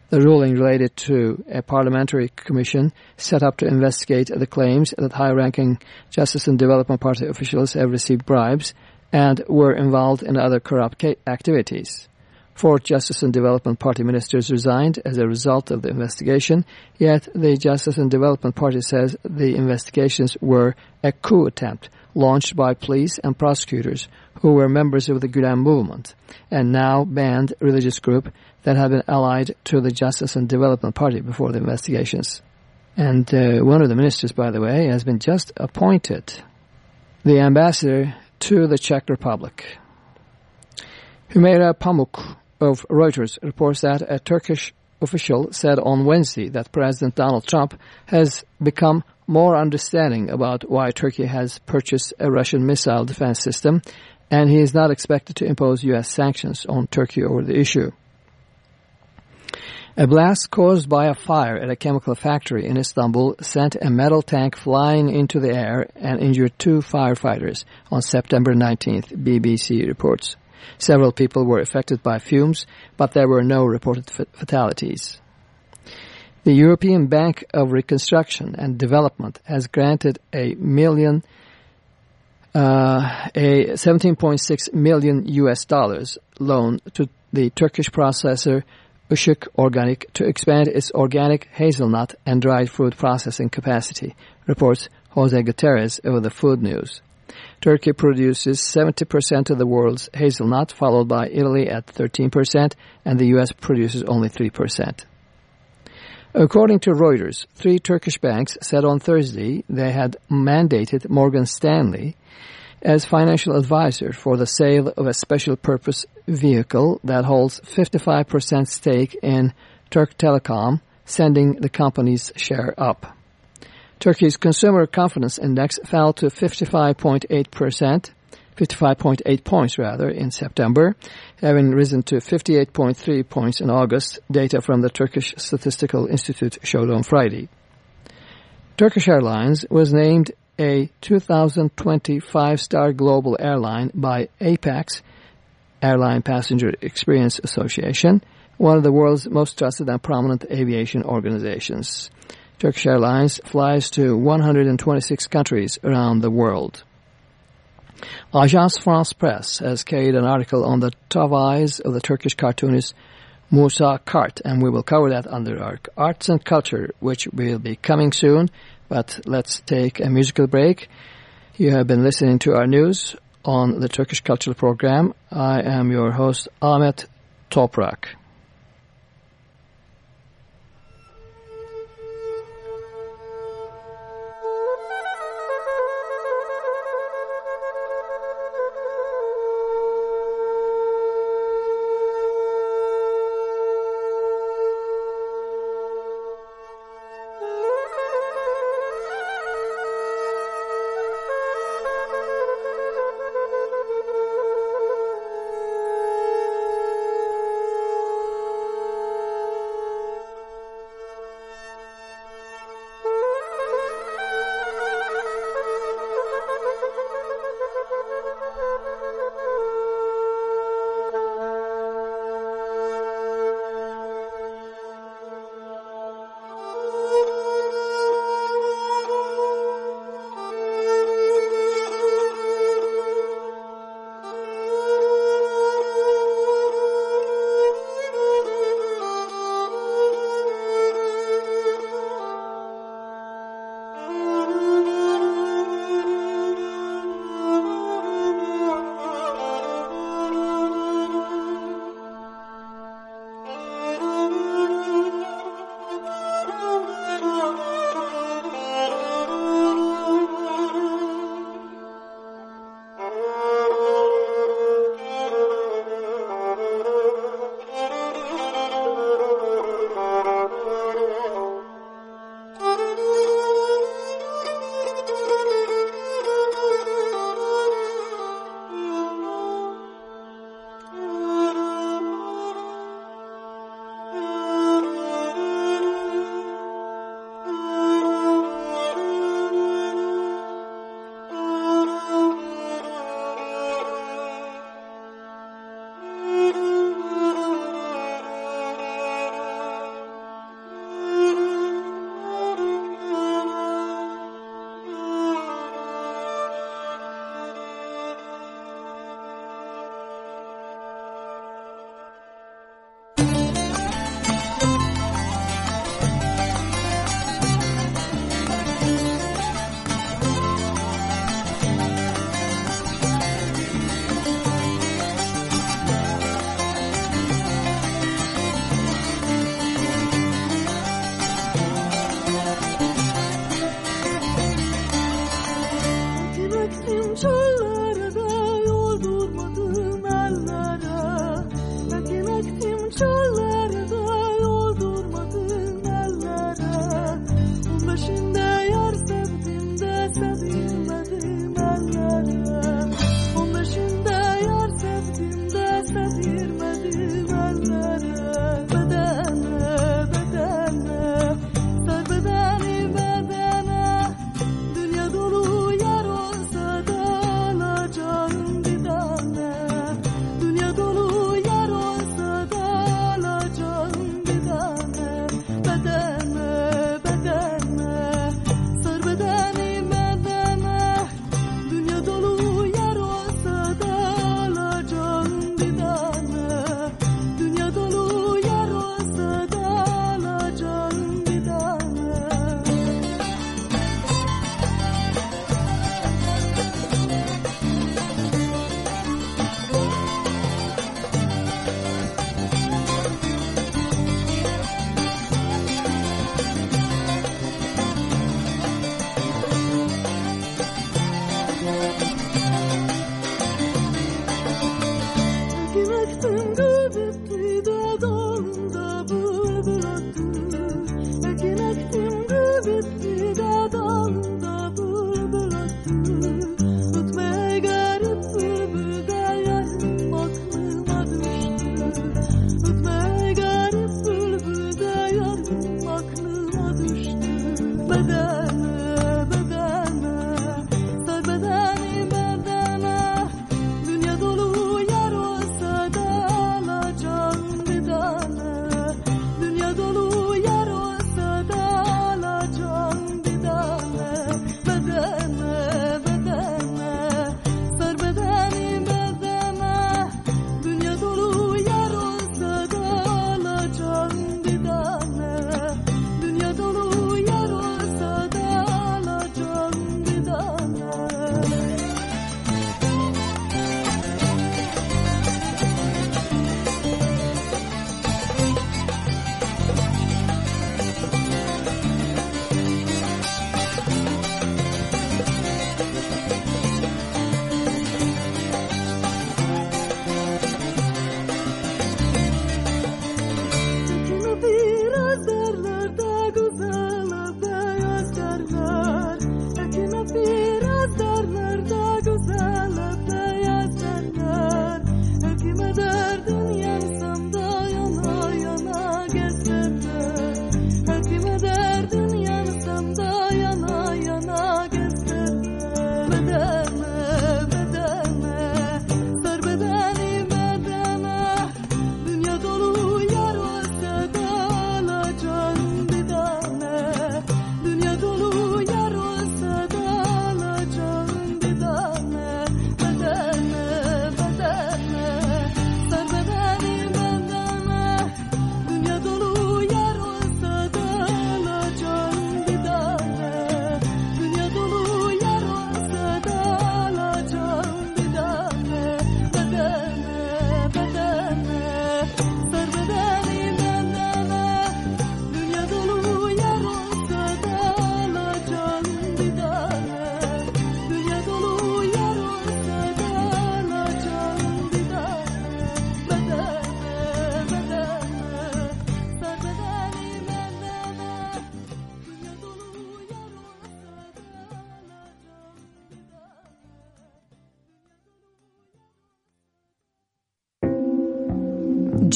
Speaker 4: The ruling related to a parliamentary commission set up to investigate the claims that high-ranking Justice and Development Party officials have received bribes and were involved in other corrupt activities. Four Justice and Development Party ministers resigned as a result of the investigation, yet the Justice and Development Party says the investigations were a coup attempt launched by police and prosecutors who were members of the Gülen movement and now banned religious group that had been allied to the Justice and Development Party before the investigations. And uh, one of the ministers, by the way, has been just appointed the ambassador to the Czech Republic. Hümeyra Pamuk of Reuters reports that a Turkish official said on Wednesday that President Donald Trump has become more understanding about why Turkey has purchased a Russian missile defense system, and he is not expected to impose U.S. sanctions on Turkey over the issue. A blast caused by a fire at a chemical factory in Istanbul sent a metal tank flying into the air and injured two firefighters on September 19th, BBC reports. Several people were affected by fumes, but there were no reported fatalities. The European Bank of Reconstruction and Development has granted a million, uh, a 17.6 million US dollars loan to the Turkish processor Işık Organic to expand its organic hazelnut and dried fruit processing capacity, reports Jose Gutierrez over the Food News. Turkey produces 70% of the world's hazelnut, followed by Italy at 13%, and the U.S. produces only 3%. According to Reuters, three Turkish banks said on Thursday they had mandated Morgan Stanley as financial advisor for the sale of a special purpose vehicle that holds 55% stake in Turk Telecom, sending the company's share up. Turkey's consumer confidence index fell to 55.8%, 55.8 points rather, in September, having risen to 58.3 points in August, data from the Turkish Statistical Institute showed on Friday. Turkish Airlines was named a 2020 five-star global airline by APEX, Airline Passenger Experience Association, one of the world's most trusted and prominent aviation organizations. Turkish Airlines flies to 126 countries around the world. Agence France Presse has carried an article on the tough eyes of the Turkish cartoonist Musa Kart, and we will cover that under our arts and culture, which will be coming soon. But let's take a musical break. You have been listening to our news on the Turkish Cultural Program. I am your host, Ahmet Toprak.
Speaker 8: do do do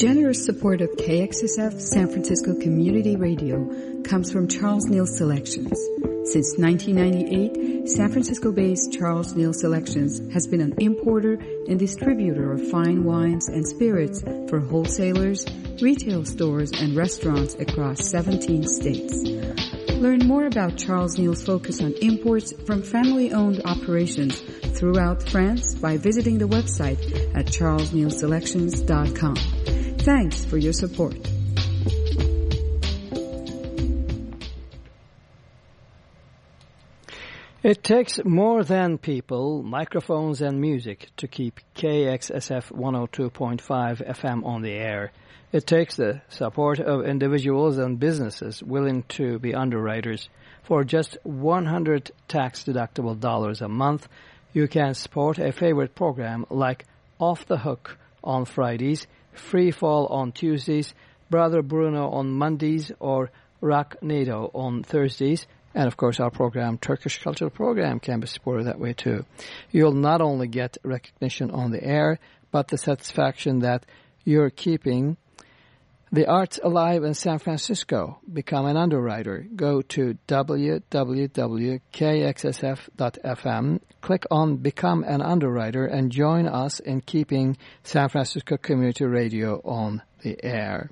Speaker 8: Generous support of KXSF San Francisco Community Radio comes from Charles Neal Selections. Since 1998, San Francisco-based Charles Neal Selections has been an importer and distributor of fine wines and spirits for wholesalers, retail stores, and restaurants across 17 states. Learn more about Charles Neal's focus on imports from family-owned operations throughout France by visiting the website at charlesnealselections.com. Thanks for your support.
Speaker 4: It takes more than people, microphones and music to keep KXSF 102.5 FM on the air. It takes the support of individuals and businesses willing to be underwriters. For just 100 tax-deductible dollars a month, you can support a favorite program like Off the Hook on Fridays, Free Fall on Tuesdays, Brother Bruno on Mondays, or Rock NATO on Thursdays, and of course, our program, Turkish Cultural Program, can be supported that way too. You'll not only get recognition on the air, but the satisfaction that you're keeping the arts alive in San Francisco. Become an underwriter. Go to www.kxsf.fm, click on Become an Underwriter, and join us in keeping San Francisco Community Radio on the air.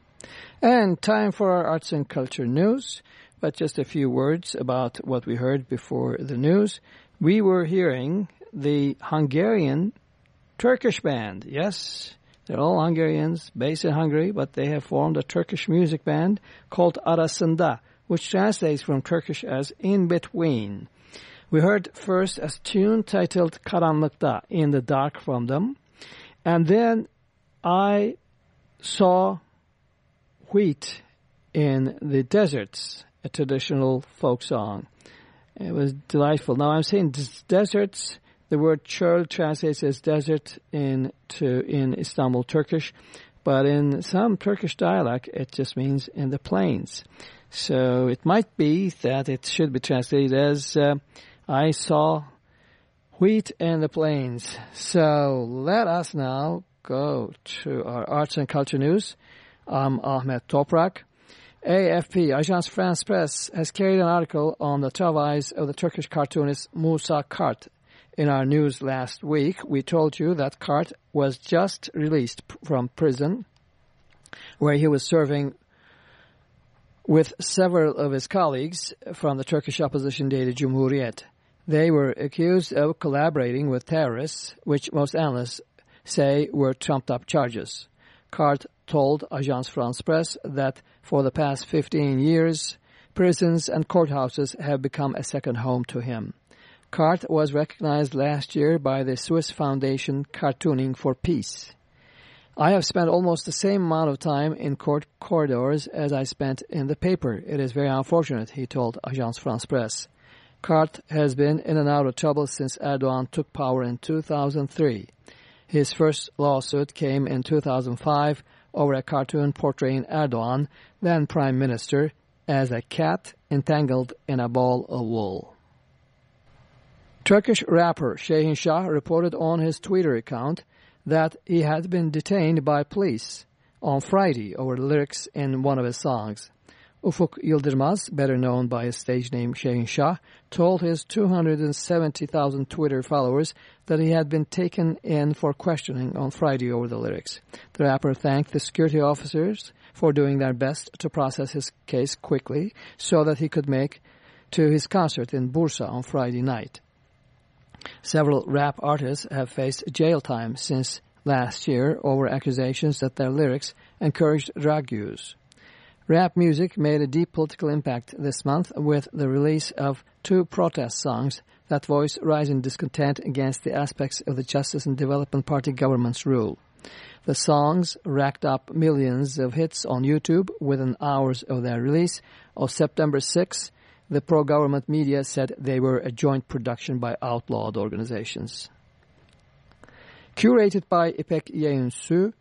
Speaker 4: And time for our arts and culture news but just a few words about what we heard before the news. We were hearing the Hungarian Turkish band. Yes, they're all Hungarians based in Hungary, but they have formed a Turkish music band called Arasında, which translates from Turkish as in between. We heard first a tune titled Karanlıkta, in the dark from them. And then I saw wheat in the deserts a traditional folk song. It was delightful. Now I'm saying deserts. The word chöl translates as desert in to in Istanbul Turkish, but in some Turkish dialect it just means in the plains. So it might be that it should be translated as uh, I saw wheat in the plains. So let us now go to our arts and culture news. I'm Ahmet Toprak. AFP, Agence France Presse, has carried an article on the travails of the Turkish cartoonist Musa Kart. In our news last week, we told you that Kart was just released from prison, where he was serving with several of his colleagues from the Turkish opposition daily Cumhuriyet. They were accused of collaborating with terrorists, which most analysts say were trumped-up charges. Kart told Agence France Presse that for the past 15 years, prisons and courthouses have become a second home to him. Kart was recognized last year by the Swiss foundation Cartooning for Peace. I have spent almost the same amount of time in court corridors as I spent in the paper. It is very unfortunate, he told Agence France Presse. Kart has been in and out of trouble since Erdogan took power in 2003. His first lawsuit came in 2005 over a cartoon portraying Erdogan, then Prime Minister, as a cat entangled in a ball of wool. Turkish rapper Şehinşah reported on his Twitter account that he had been detained by police on Friday over lyrics in one of his songs. Ufuk Yıldırmaz, better known by his stage name Şehinşah, told his 270,000 Twitter followers that he had been taken in for questioning on Friday over the lyrics. The rapper thanked the security officers for doing their best to process his case quickly so that he could make to his concert in Bursa on Friday night. Several rap artists have faced jail time since last year over accusations that their lyrics encouraged drug use. Rap music made a deep political impact this month with the release of two protest songs that voice rising discontent against the aspects of the Justice and Development Party government's rule. The songs racked up millions of hits on YouTube within hours of their release. On September 6, the pro-government media said they were a joint production by outlawed organizations. Curated by İpek Yeğinsü,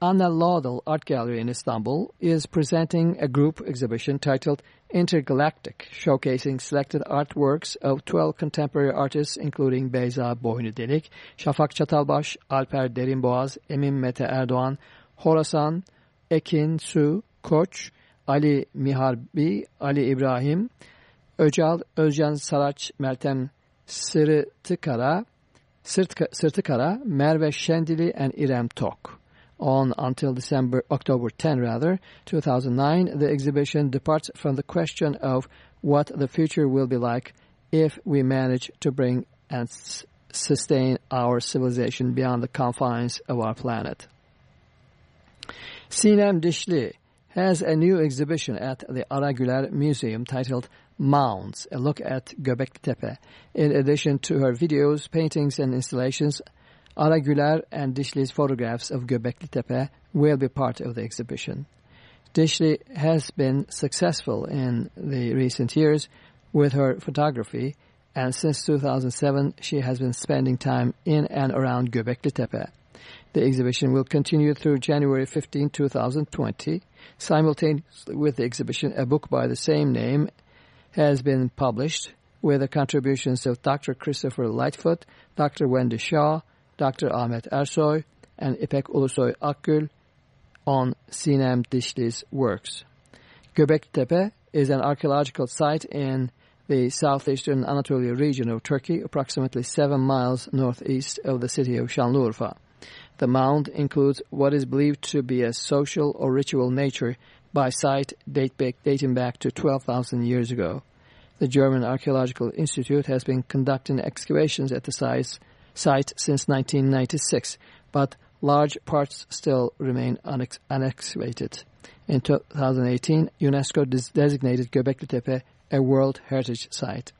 Speaker 4: Anna Laudel Art Gallery in Istanbul is presenting a group exhibition titled Intergalactic, showcasing selected artworks of 12 contemporary artists including Beyza Boynudelik, Şafak Çatalbaş, Alper Derinboğaz, Emin Mete Erdoğan, Horasan, Ekin, Su, Koç, Ali Miharbi, Ali İbrahim, Öcal, Özcan Saraç, Meltem Sırtıkara, Sırt, Sırtıkara, Merve Şendili, and Irem Tok. On until December, October 10 rather, 2009, the exhibition departs from the question of what the future will be like if we manage to bring and sustain our civilization beyond the confines of our planet. Sinem Dişli has a new exhibition at the Ara Güler Museum titled Mounds, a look at Göbekli Tepe. In addition to her videos, paintings, and installations, Ara Güler and Dişli's photographs of Göbekli Tepe will be part of the exhibition. Dişli has been successful in the recent years with her photography, and since 2007 she has been spending time in and around Göbekli Tepe. The exhibition will continue through January 15, 2020. Simultaneously with the exhibition, a book by the same name has been published with the contributions of Dr. Christopher Lightfoot, Dr. Wendy Shaw, Dr. Ahmet Ersoy, and Ipek Ulusoy Akgül on Sinem Dişli's works. Göbekli Tepe is an archaeological site in the southeastern Anatolia region of Turkey, approximately seven miles northeast of the city of Şanlıurfa. The mound includes what is believed to be a social or ritual nature by site date back, dating back to 12,000 years ago. The German Archaeological Institute has been conducting excavations at the site, since 1996, but large parts still remain unex unexcavated. In 2018, UNESCO designated Göbekli Tepe a World Heritage Site.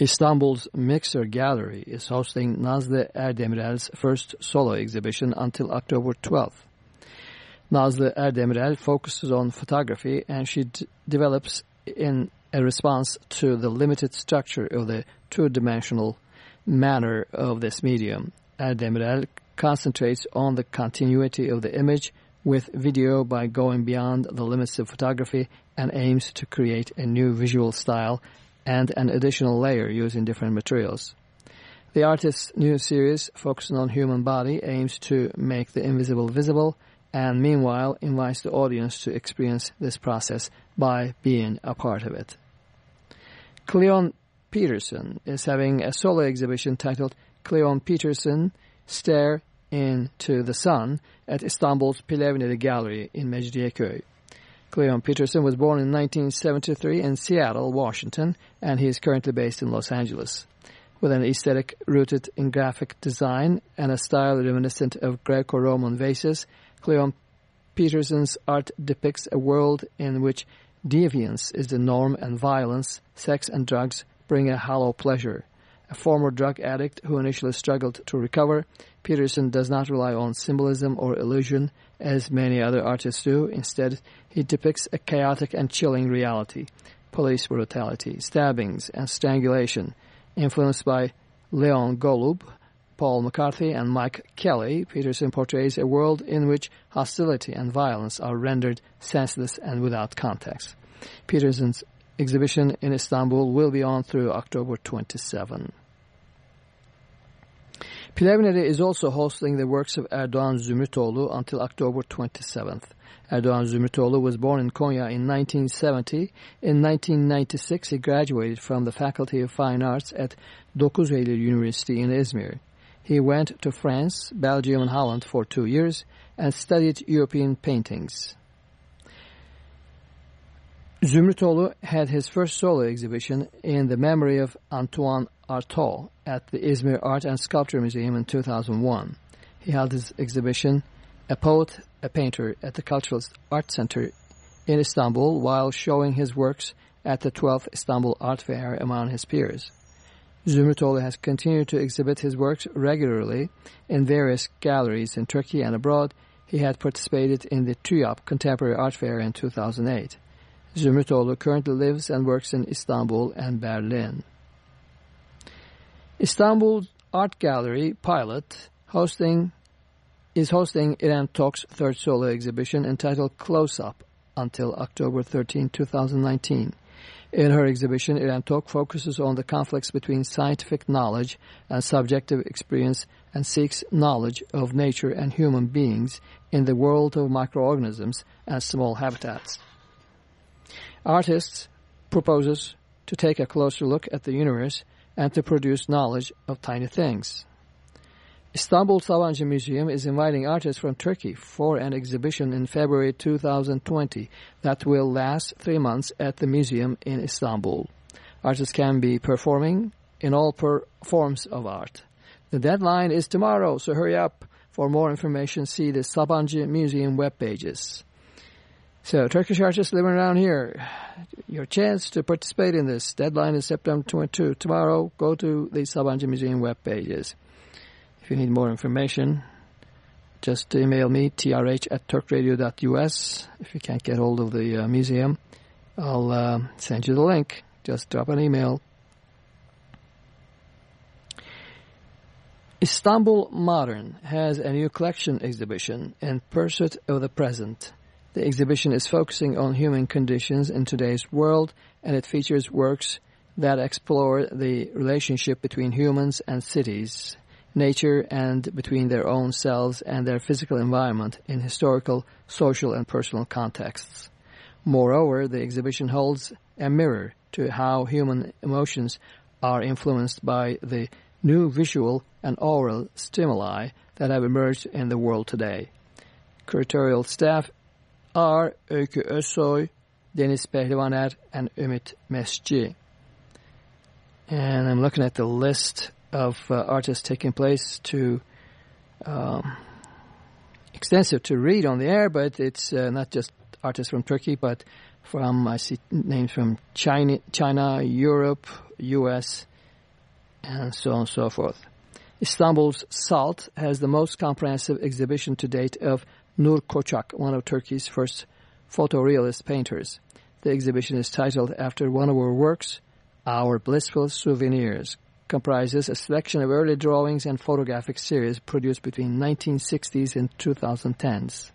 Speaker 4: Istanbul's Mixer Gallery is hosting Nazlı Erdemirel's first solo exhibition until October 12th. Nazlı Erdemirel focuses on photography and she develops in a response to the limited structure of the two-dimensional manner of this medium. Erdemirel concentrates on the continuity of the image with video by going beyond the limits of photography and aims to create a new visual style and an additional layer using different materials. The artist's new series, focusing on human body, aims to make the invisible visible and meanwhile invites the audience to experience this process by being a part of it. Cleon Peterson is having a solo exhibition titled Cleon Peterson Stare into the Sun at Istanbul's Pilevneli Gallery in Mecidiyeköy. Cleon Peterson was born in 1973 in Seattle, Washington, and he is currently based in Los Angeles. With an aesthetic rooted in graphic design and a style reminiscent of Greco-Roman vases, Cleon Peterson's art depicts a world in which deviance is the norm and violence, sex and drugs bring a hollow pleasure. A former drug addict who initially struggled to recover, Peterson does not rely on symbolism or illusion as many other artists do. Instead, he depicts a chaotic and chilling reality, police brutality, stabbings, and strangulation. Influenced by Leon Golub, Paul McCarthy, and Mike Kelley, Peterson portrays a world in which hostility and violence are rendered senseless and without context. Peterson's exhibition in Istanbul will be on through October 27. Pilevneli is also hosting the works of Erdoğan Zümrütoğlu until October 27th. Erdoğan Zümrütoğlu was born in Konya in 1970. In 1996, he graduated from the Faculty of Fine Arts at 9 Eylül University in Izmir. He went to France, Belgium, and Holland for two years and studied European paintings. Zümrütoğlu had his first solo exhibition in the memory of Antoine Artaud at the Izmir Art and Sculpture Museum in 2001. He held his exhibition, A Poet, a Painter, at the Cultural Art Center in Istanbul while showing his works at the 12th Istanbul Art Fair among his peers. Zümrütoğlu has continued to exhibit his works regularly in various galleries in Turkey and abroad. He had participated in the TÜYAP Contemporary Art Fair in 2008. Zümrütoğlu currently lives and works in Istanbul and Berlin. Istanbul Art Gallery Pilot hosting is hosting Irem Tok's third solo exhibition entitled Close Up until October 13, 2019. In her exhibition, Irem Tok focuses on the conflicts between scientific knowledge and subjective experience and seeks knowledge of nature and human beings in the world of microorganisms and small habitats. Artists proposes to take a closer look at the universe and to produce knowledge of tiny things. Istanbul Sabancı Museum is inviting artists from Turkey for an exhibition in February 2020 that will last three months at the museum in Istanbul. Artists can be performing in all forms of art. The deadline is tomorrow, so hurry up. For more information, see the Sabancı Museum web pages. So, Turkish artists living around here, your chance to participate in this. Deadline is September 22. Tomorrow, go to the Sabancı Museum web pages. If you need more information, just email me, trh at turkradio.us. If you can't get hold of the uh, museum, I'll uh, send you the link. Just drop an email. Istanbul Modern has a new collection exhibition in Pursuit of the Present. The exhibition is focusing on human conditions in today's world and it features works that explore the relationship between humans and cities, nature and between their own selves and their physical environment in historical, social and personal contexts. Moreover, the exhibition holds a mirror to how human emotions are influenced by the new visual and oral stimuli that have emerged in the world today. Curatorial staff are Öykü Özsoy, Deniz Pehlivaner, and Ümit Mesci. And I'm looking at the list of uh, artists taking place to um, extensive to read on the air, but it's uh, not just artists from Turkey, but from I see names from China, China, Europe, U.S., and so on and so forth. Istanbul's SALT has the most comprehensive exhibition to date of Nur Koçak, one of Turkey's first photorealist painters. The exhibition is titled after one of her works, Our Blissful Souvenirs, comprises a selection of early drawings and photographic series produced between 1960s and 2010s.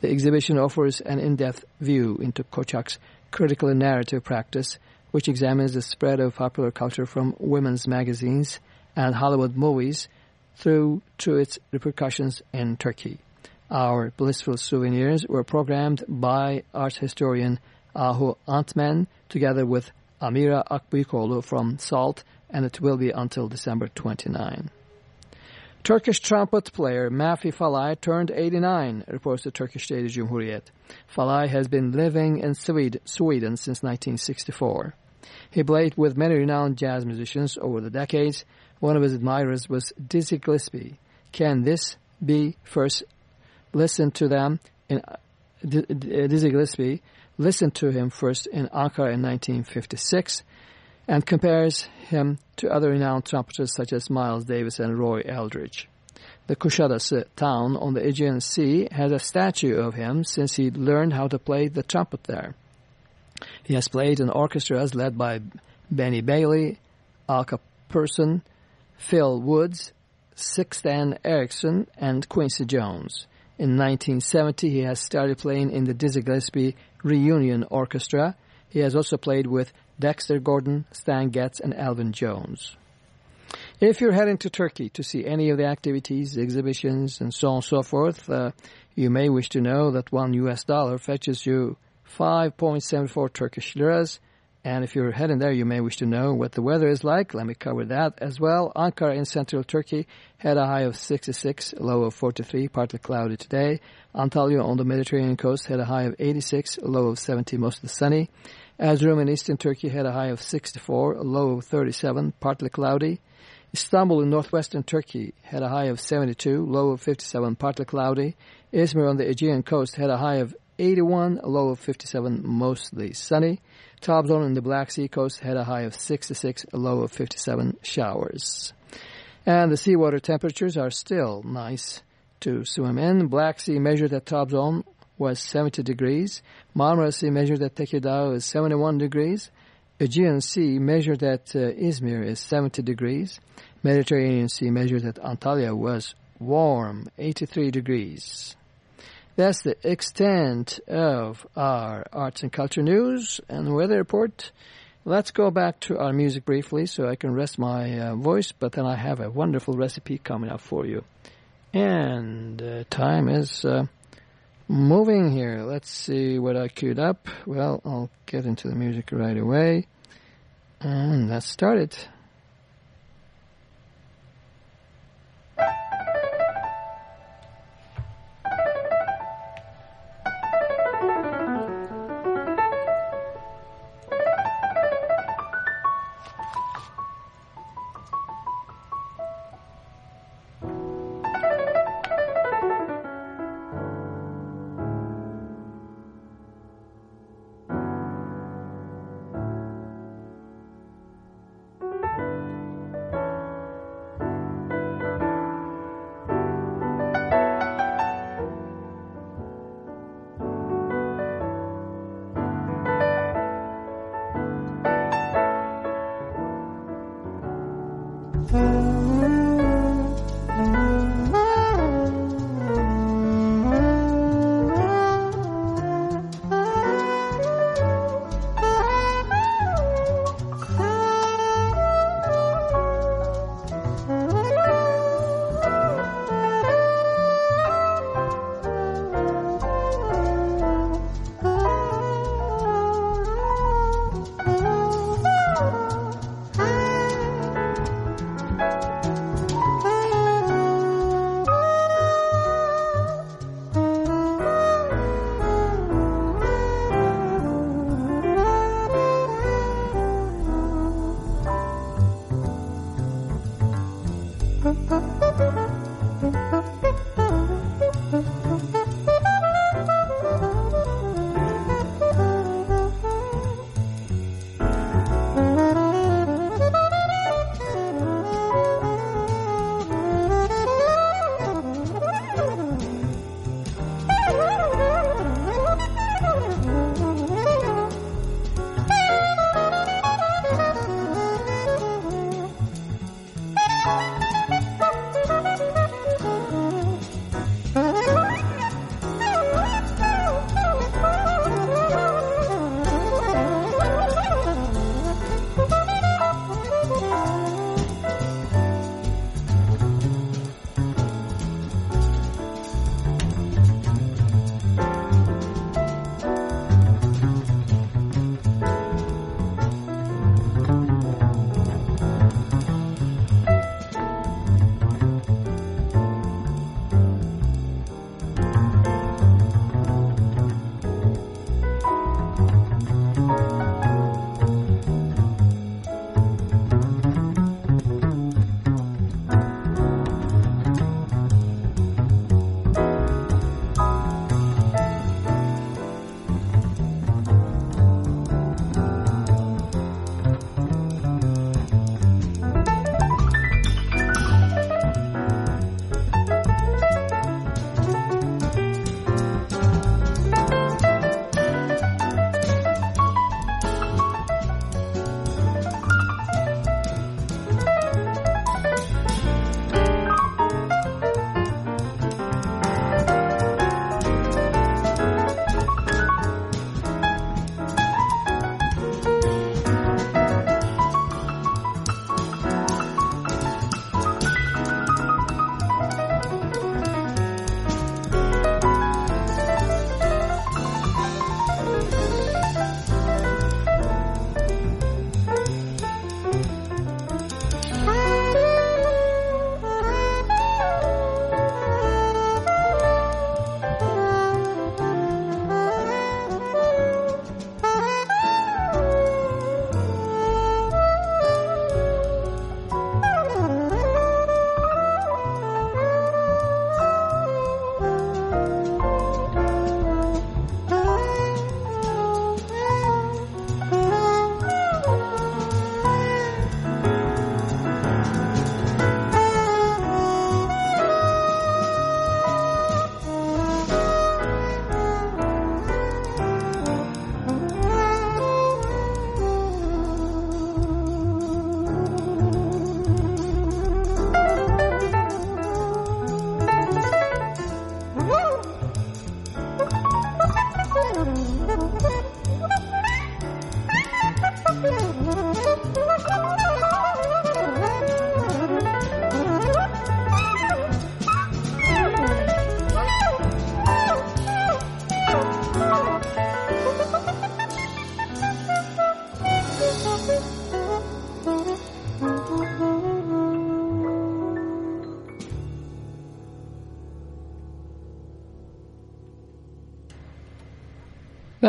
Speaker 4: The exhibition offers an in-depth view into Koçak's critical narrative practice, which examines the spread of popular culture from women's magazines and Hollywood movies through to its repercussions in Turkey. Our blissful souvenirs were programmed by art historian Ahu Antmen together with Amira Akbıyıkoğlu from SALT and it will be until December 29. Turkish trumpet player Maffy Falay turned 89, reports the Turkish Daily Cumhuriyet. Falay has been living in Sweden since 1964. He played with many renowned jazz musicians over the decades. One of his admirers was Dizzy Gillespie. Can this be first? Listen to them in uh, Dizzy Gillespie. Listened to him first in Ankara in 1956 and compares him to other renowned trumpeters such as Miles Davis and Roy Eldridge. The Kuşadası town on the Aegean Sea has a statue of him since he learned how to play the trumpet there. He has played in orchestras led by Benny Bailey, Åke Persson, Phil Woods, Sixten Erickson, and Quincy Jones. In 1970, he has started playing in the Dizzy Gillespie Reunion Orchestra. He has also played with Dexter Gordon, Stan Getz, and Elvin Jones. If you're heading to Turkey to see any of the activities, exhibitions, and so on and so forth, uh, you may wish to know that one US dollar fetches you 5.74 Turkish liras. And if you're heading there, you may wish to know what the weather is like. Let me cover that as well. Ankara in central Turkey had a high of 66, low of 43, partly cloudy today. Antalya on the Mediterranean coast had a high of 86, low of 70, mostly sunny. Erzurum in eastern Turkey had a high of 64, low of 37, partly cloudy. Istanbul in northwestern Turkey had a high of 72, low of 57, partly cloudy. Izmir on the Aegean coast had a high of 81, low of 57, mostly sunny. Trabzon in the Black Sea coast had a high of 66, a low of 57 showers. And the seawater temperatures are still nice to swim in. Black Sea measured at Trabzon was 70 degrees. Marmara Sea measured at Tekirdağ is 71 degrees. Aegean Sea measured at uh, Izmir is 70 degrees. Mediterranean Sea measured at Antalya was warm, 83 degrees. That's the extent of our arts and culture news and weather report. Let's go back to our music briefly so I can rest my uh, voice, but then I have a wonderful recipe coming up for you. And uh, time is uh, moving here. Let's see what I queued up. Well, I'll get into the music right away. And let's start it.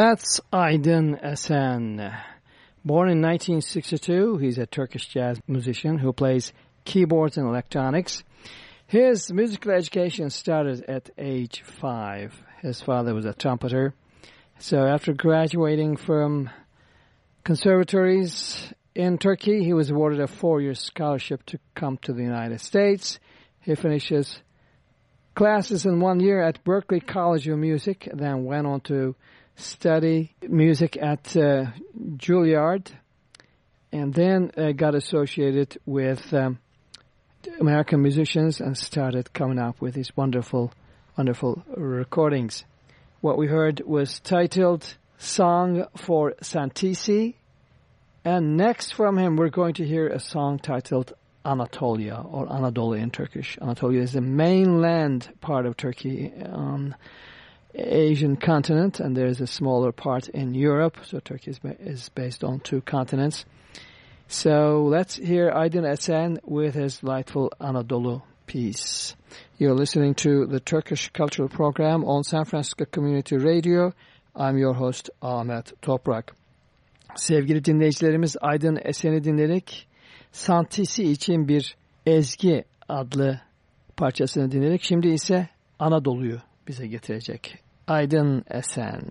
Speaker 4: That's Aydın Esen. Born in 1962, he's a Turkish jazz musician who plays keyboards and electronics. His musical education started at age five. His father was a trumpeter. So after graduating from conservatories in Turkey, he was awarded a four-year scholarship to come to the United States. He finishes classes in one year at Berklee College of Music, then went on to study music at uh, Juilliard, and then uh, got associated with um, American musicians and started coming up with these wonderful, wonderful recordings. What we heard was titled Song for Santisi, and next from him we're going to hear a song titled Anatolia, or Anadolu in Turkish. Anatolia is the mainland part of Turkey on Asian continent, and there's a smaller part in Europe. So Turkey is, is based on two continents. So let's hear Aydın Esen with his delightful Anadolu piece. You're listening to the Turkish Cultural Program on San Francisco Community Radio. I'm your host Ahmet Toprak. Sevgili dinleyicilerimiz Aydın Esen'i dinledik. Santisi için bir Ezgi adlı parçasını dinledik. Şimdi ise Anadolu'yu bize getirecek. Aydın Esen.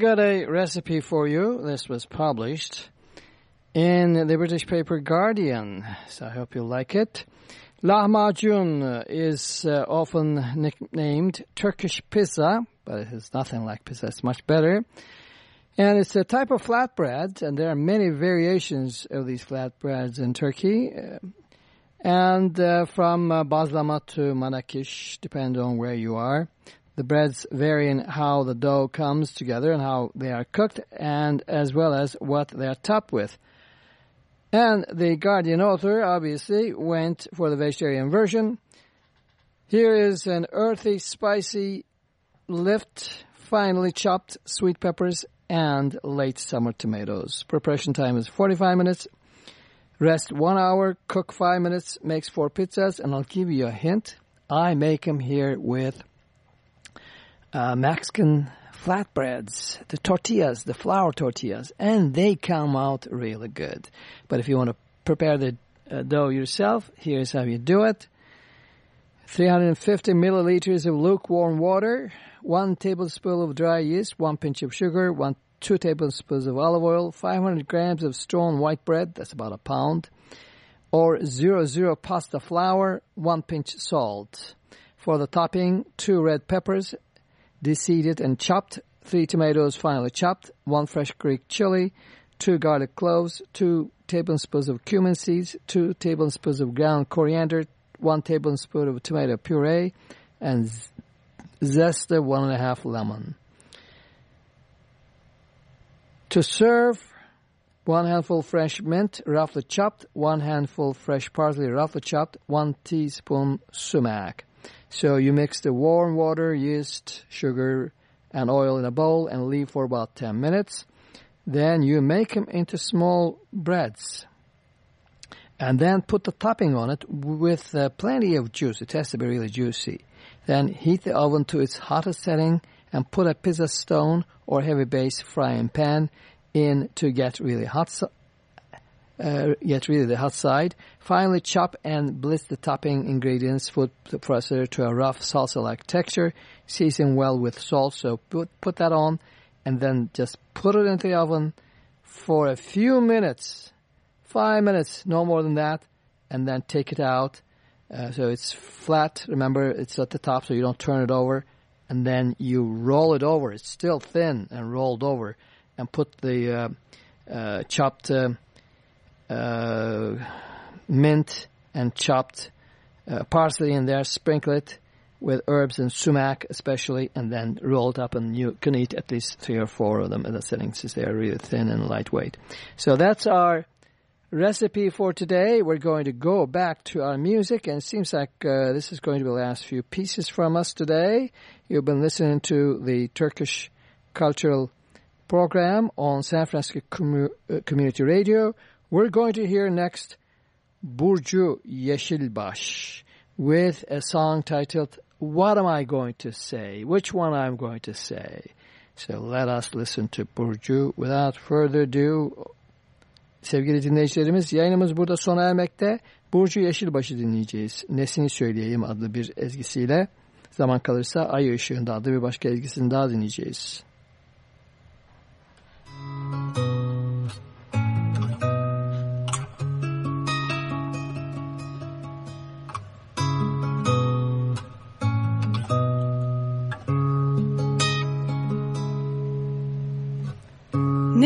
Speaker 4: Got a recipe for you. This was published in the British paper Guardian, so I hope you like it. Lahmacun is uh, often nicknamed Turkish pizza, but it is nothing like pizza. It's much better. And it's a type of flatbread, and there are many variations of these flatbreads in Turkey. And uh, from uh, bazlama to manakish, depending on where you are. The breads vary in how the dough comes together and how they are cooked, and as well as what they are topped with. And the Guardian author obviously went for the vegetarian version. Here is an earthy, spicy lift, finely chopped sweet peppers and late summer tomatoes. Preparation time is 45 minutes. Rest one hour, cook five minutes, makes four pizzas, and I'll give you a hint. I make them here with uh, Mexican flatbreads, the tortillas, the flour tortillas, and they come out really good. But if you want to prepare the uh, dough yourself, here's how you do it. 350 milliliters of lukewarm water, one tablespoon of dry yeast, one pinch of sugar, one two tablespoons of olive oil, 500 grams of strong white bread, that's about a pound, or zero zero pasta flour, one pinch salt. For the topping, two red peppers, deseeded and chopped, three tomatoes finely chopped, one fresh Greek chili, two garlic cloves, two tablespoons of cumin seeds, two tablespoons of ground coriander, one tablespoon of tomato puree, and zest of one and a half lemon. To serve, one handful fresh mint, roughly chopped, one handful fresh parsley, roughly chopped, one teaspoon sumac. So you mix the warm water, yeast, sugar, and oil in a bowl and leave for about 10 minutes. Then you make them into small breads. And then put the topping on it with uh, plenty of juice. It has to be really juicy. Then heat the oven to its hottest setting and put a pizza stone or heavy base frying pan in to get really hot uh, rid of the hot side. Finally, chop and blitz the topping ingredients. The processor to a rough salsa-like texture. Season well with salt. So put, put that on and then just put it into the oven for a few minutes. Five minutes, no more than that. And then take it out. Uh, so it's flat. Remember, it's at the top so you don't turn it over. And then you roll it over. It's still thin and rolled over. And put the uh, uh, chopped uh, mint and chopped uh, parsley in there, sprinkle it with herbs and sumac especially, and then roll it up and you can eat at least three or four of them in the sitting since they are really thin and lightweight. So that's our recipe for today. We're going to go back to our music, and it seems like uh, this is going to be the last few pieces from us today. You've been listening to the Turkish Cultural Program on San Francisco uh, Community Radio. We're going to hear next Burcu Yeşilbaş with a song titled What Am I Going to Say? Which one I'm going to say? So let us listen to Burcu. Without further ado, sevgili dinleyicilerimiz yayınımız burada sona ermekte. Burcu Yeşilbaş'ı dinleyeceğiz. Nesini Söyleyeyim adlı bir ezgisiyle. Zaman kalırsa Ay Işığında adlı bir başka ezgisini daha dinleyeceğiz.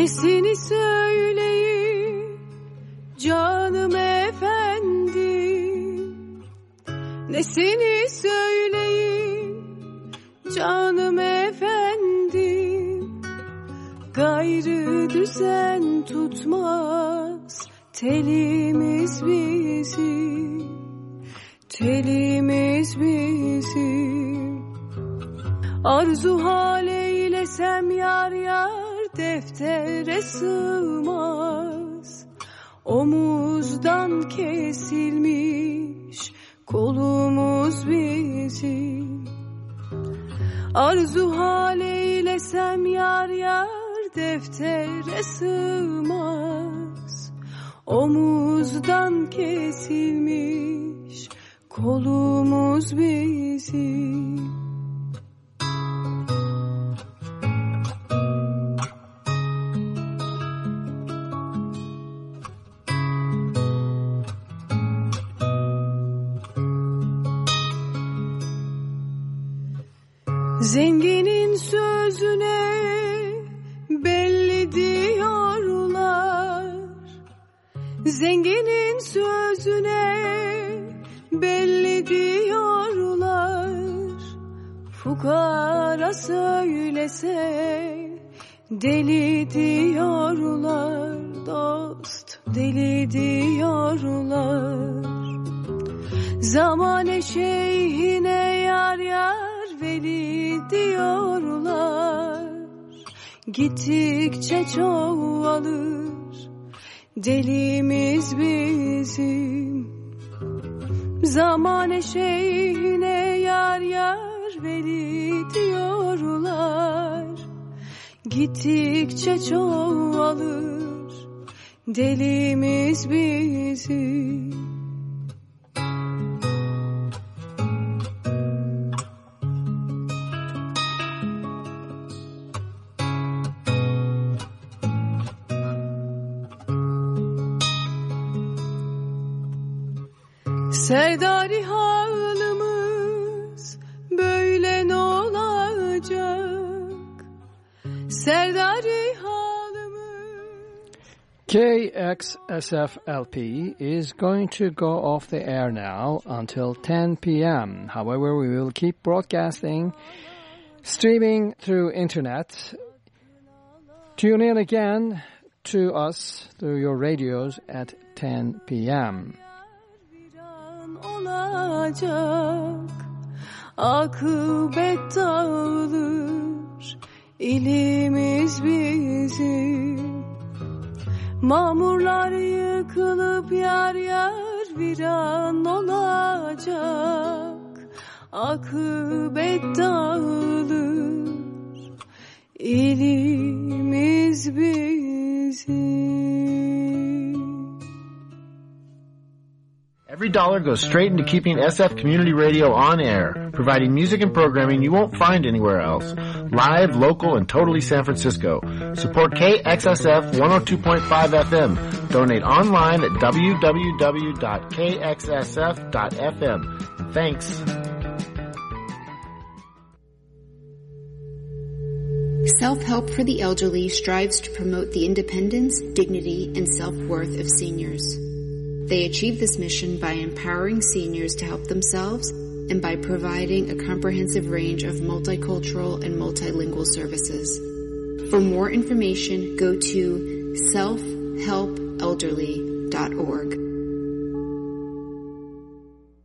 Speaker 9: Nesini söyleyeyim canım efendim Nesini söyleyeyim canım efendim Gayrı düzen tutmaz telimiz bizim Telimiz bizim Arzu hal eylesem yar yar deftere sığmaz. Omuzdan kesilmiş kolumuz bizim. Arzu hal eylesem yar yar deftere sığmaz. Omuzdan kesilmiş kolumuz bizim deli diyorlar Dost deli diyorlar. Zamane şeyhine yar yar veli diyorlar. Gittikçe çoğalır delimiz bizim. Zamane şeyhine yar yar veli diyorlar Gittikçe çoğalır. Delimiz bizim Serdari halimiz
Speaker 4: KXSFLP is going to go off the air now until 10 p.m. However, we will keep broadcasting, streaming through internet. Tune in again to us through your radios at 10 p.m.
Speaker 9: Ilimiz bizim Mamurlar yıkılıp yar yar viran olacak. Akıbet dağılır ilimiz bizim
Speaker 10: Every dollar goes straight into keeping SF Community Radio on air, providing music and programming you won't find anywhere else. Live, local, and totally San Francisco. Support KXSF 102.5 FM. Donate online at www.kxsf.fm. Thanks.
Speaker 11: Self Help for the Elderly strives to promote the independence, dignity, and self-worth of seniors. They achieve this mission by empowering seniors to help themselves and by providing a comprehensive range of multicultural and multilingual services. For more information, go to selfhelpelderly.org.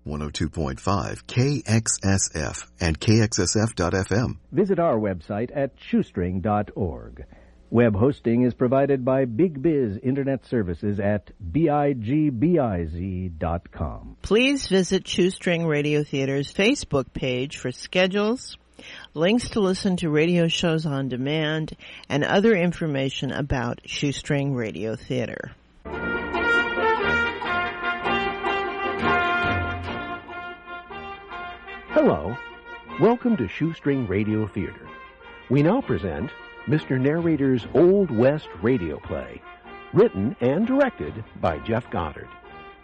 Speaker 1: 102.5 KXSF and KXSF.FM.
Speaker 12: Visit our website at shoestring.org. Web hosting is provided by Big Biz Internet Services at bigbiz.com.
Speaker 13: Please visit Shoestring Radio Theater's Facebook page for schedules, links to listen to radio shows on demand, and other information about Shoestring Radio Theater.
Speaker 14: Hello. Welcome to Shoestring Radio Theater. We now present Mr. Narrator's Old West radio play, written and directed by Jeff Goddard,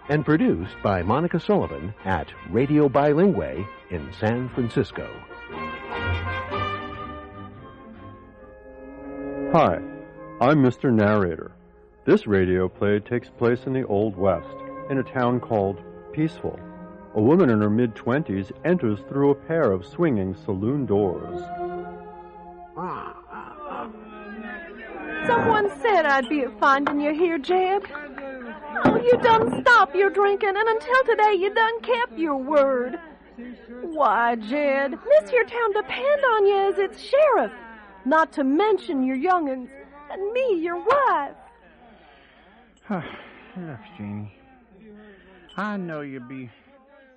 Speaker 14: and produced by Monica Sullivan at Radio Bilingue in San Francisco.
Speaker 15: Hi, I'm Mr. Narrator. This radio play takes place in the Old West, in a town called Peaceful. A woman in her mid twenties enters through a pair of swinging saloon doors.
Speaker 16: Ah, Someone said I'd be finding you here, Jeb. Oh, you done stop your drinking, and until today you done kept your word. Why, Jed, this here town depend on you as its sheriff, not to mention your young'uns and me, your wife. Huh.
Speaker 17: Look, Jeannie, I know you'll be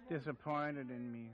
Speaker 17: disappointed in me.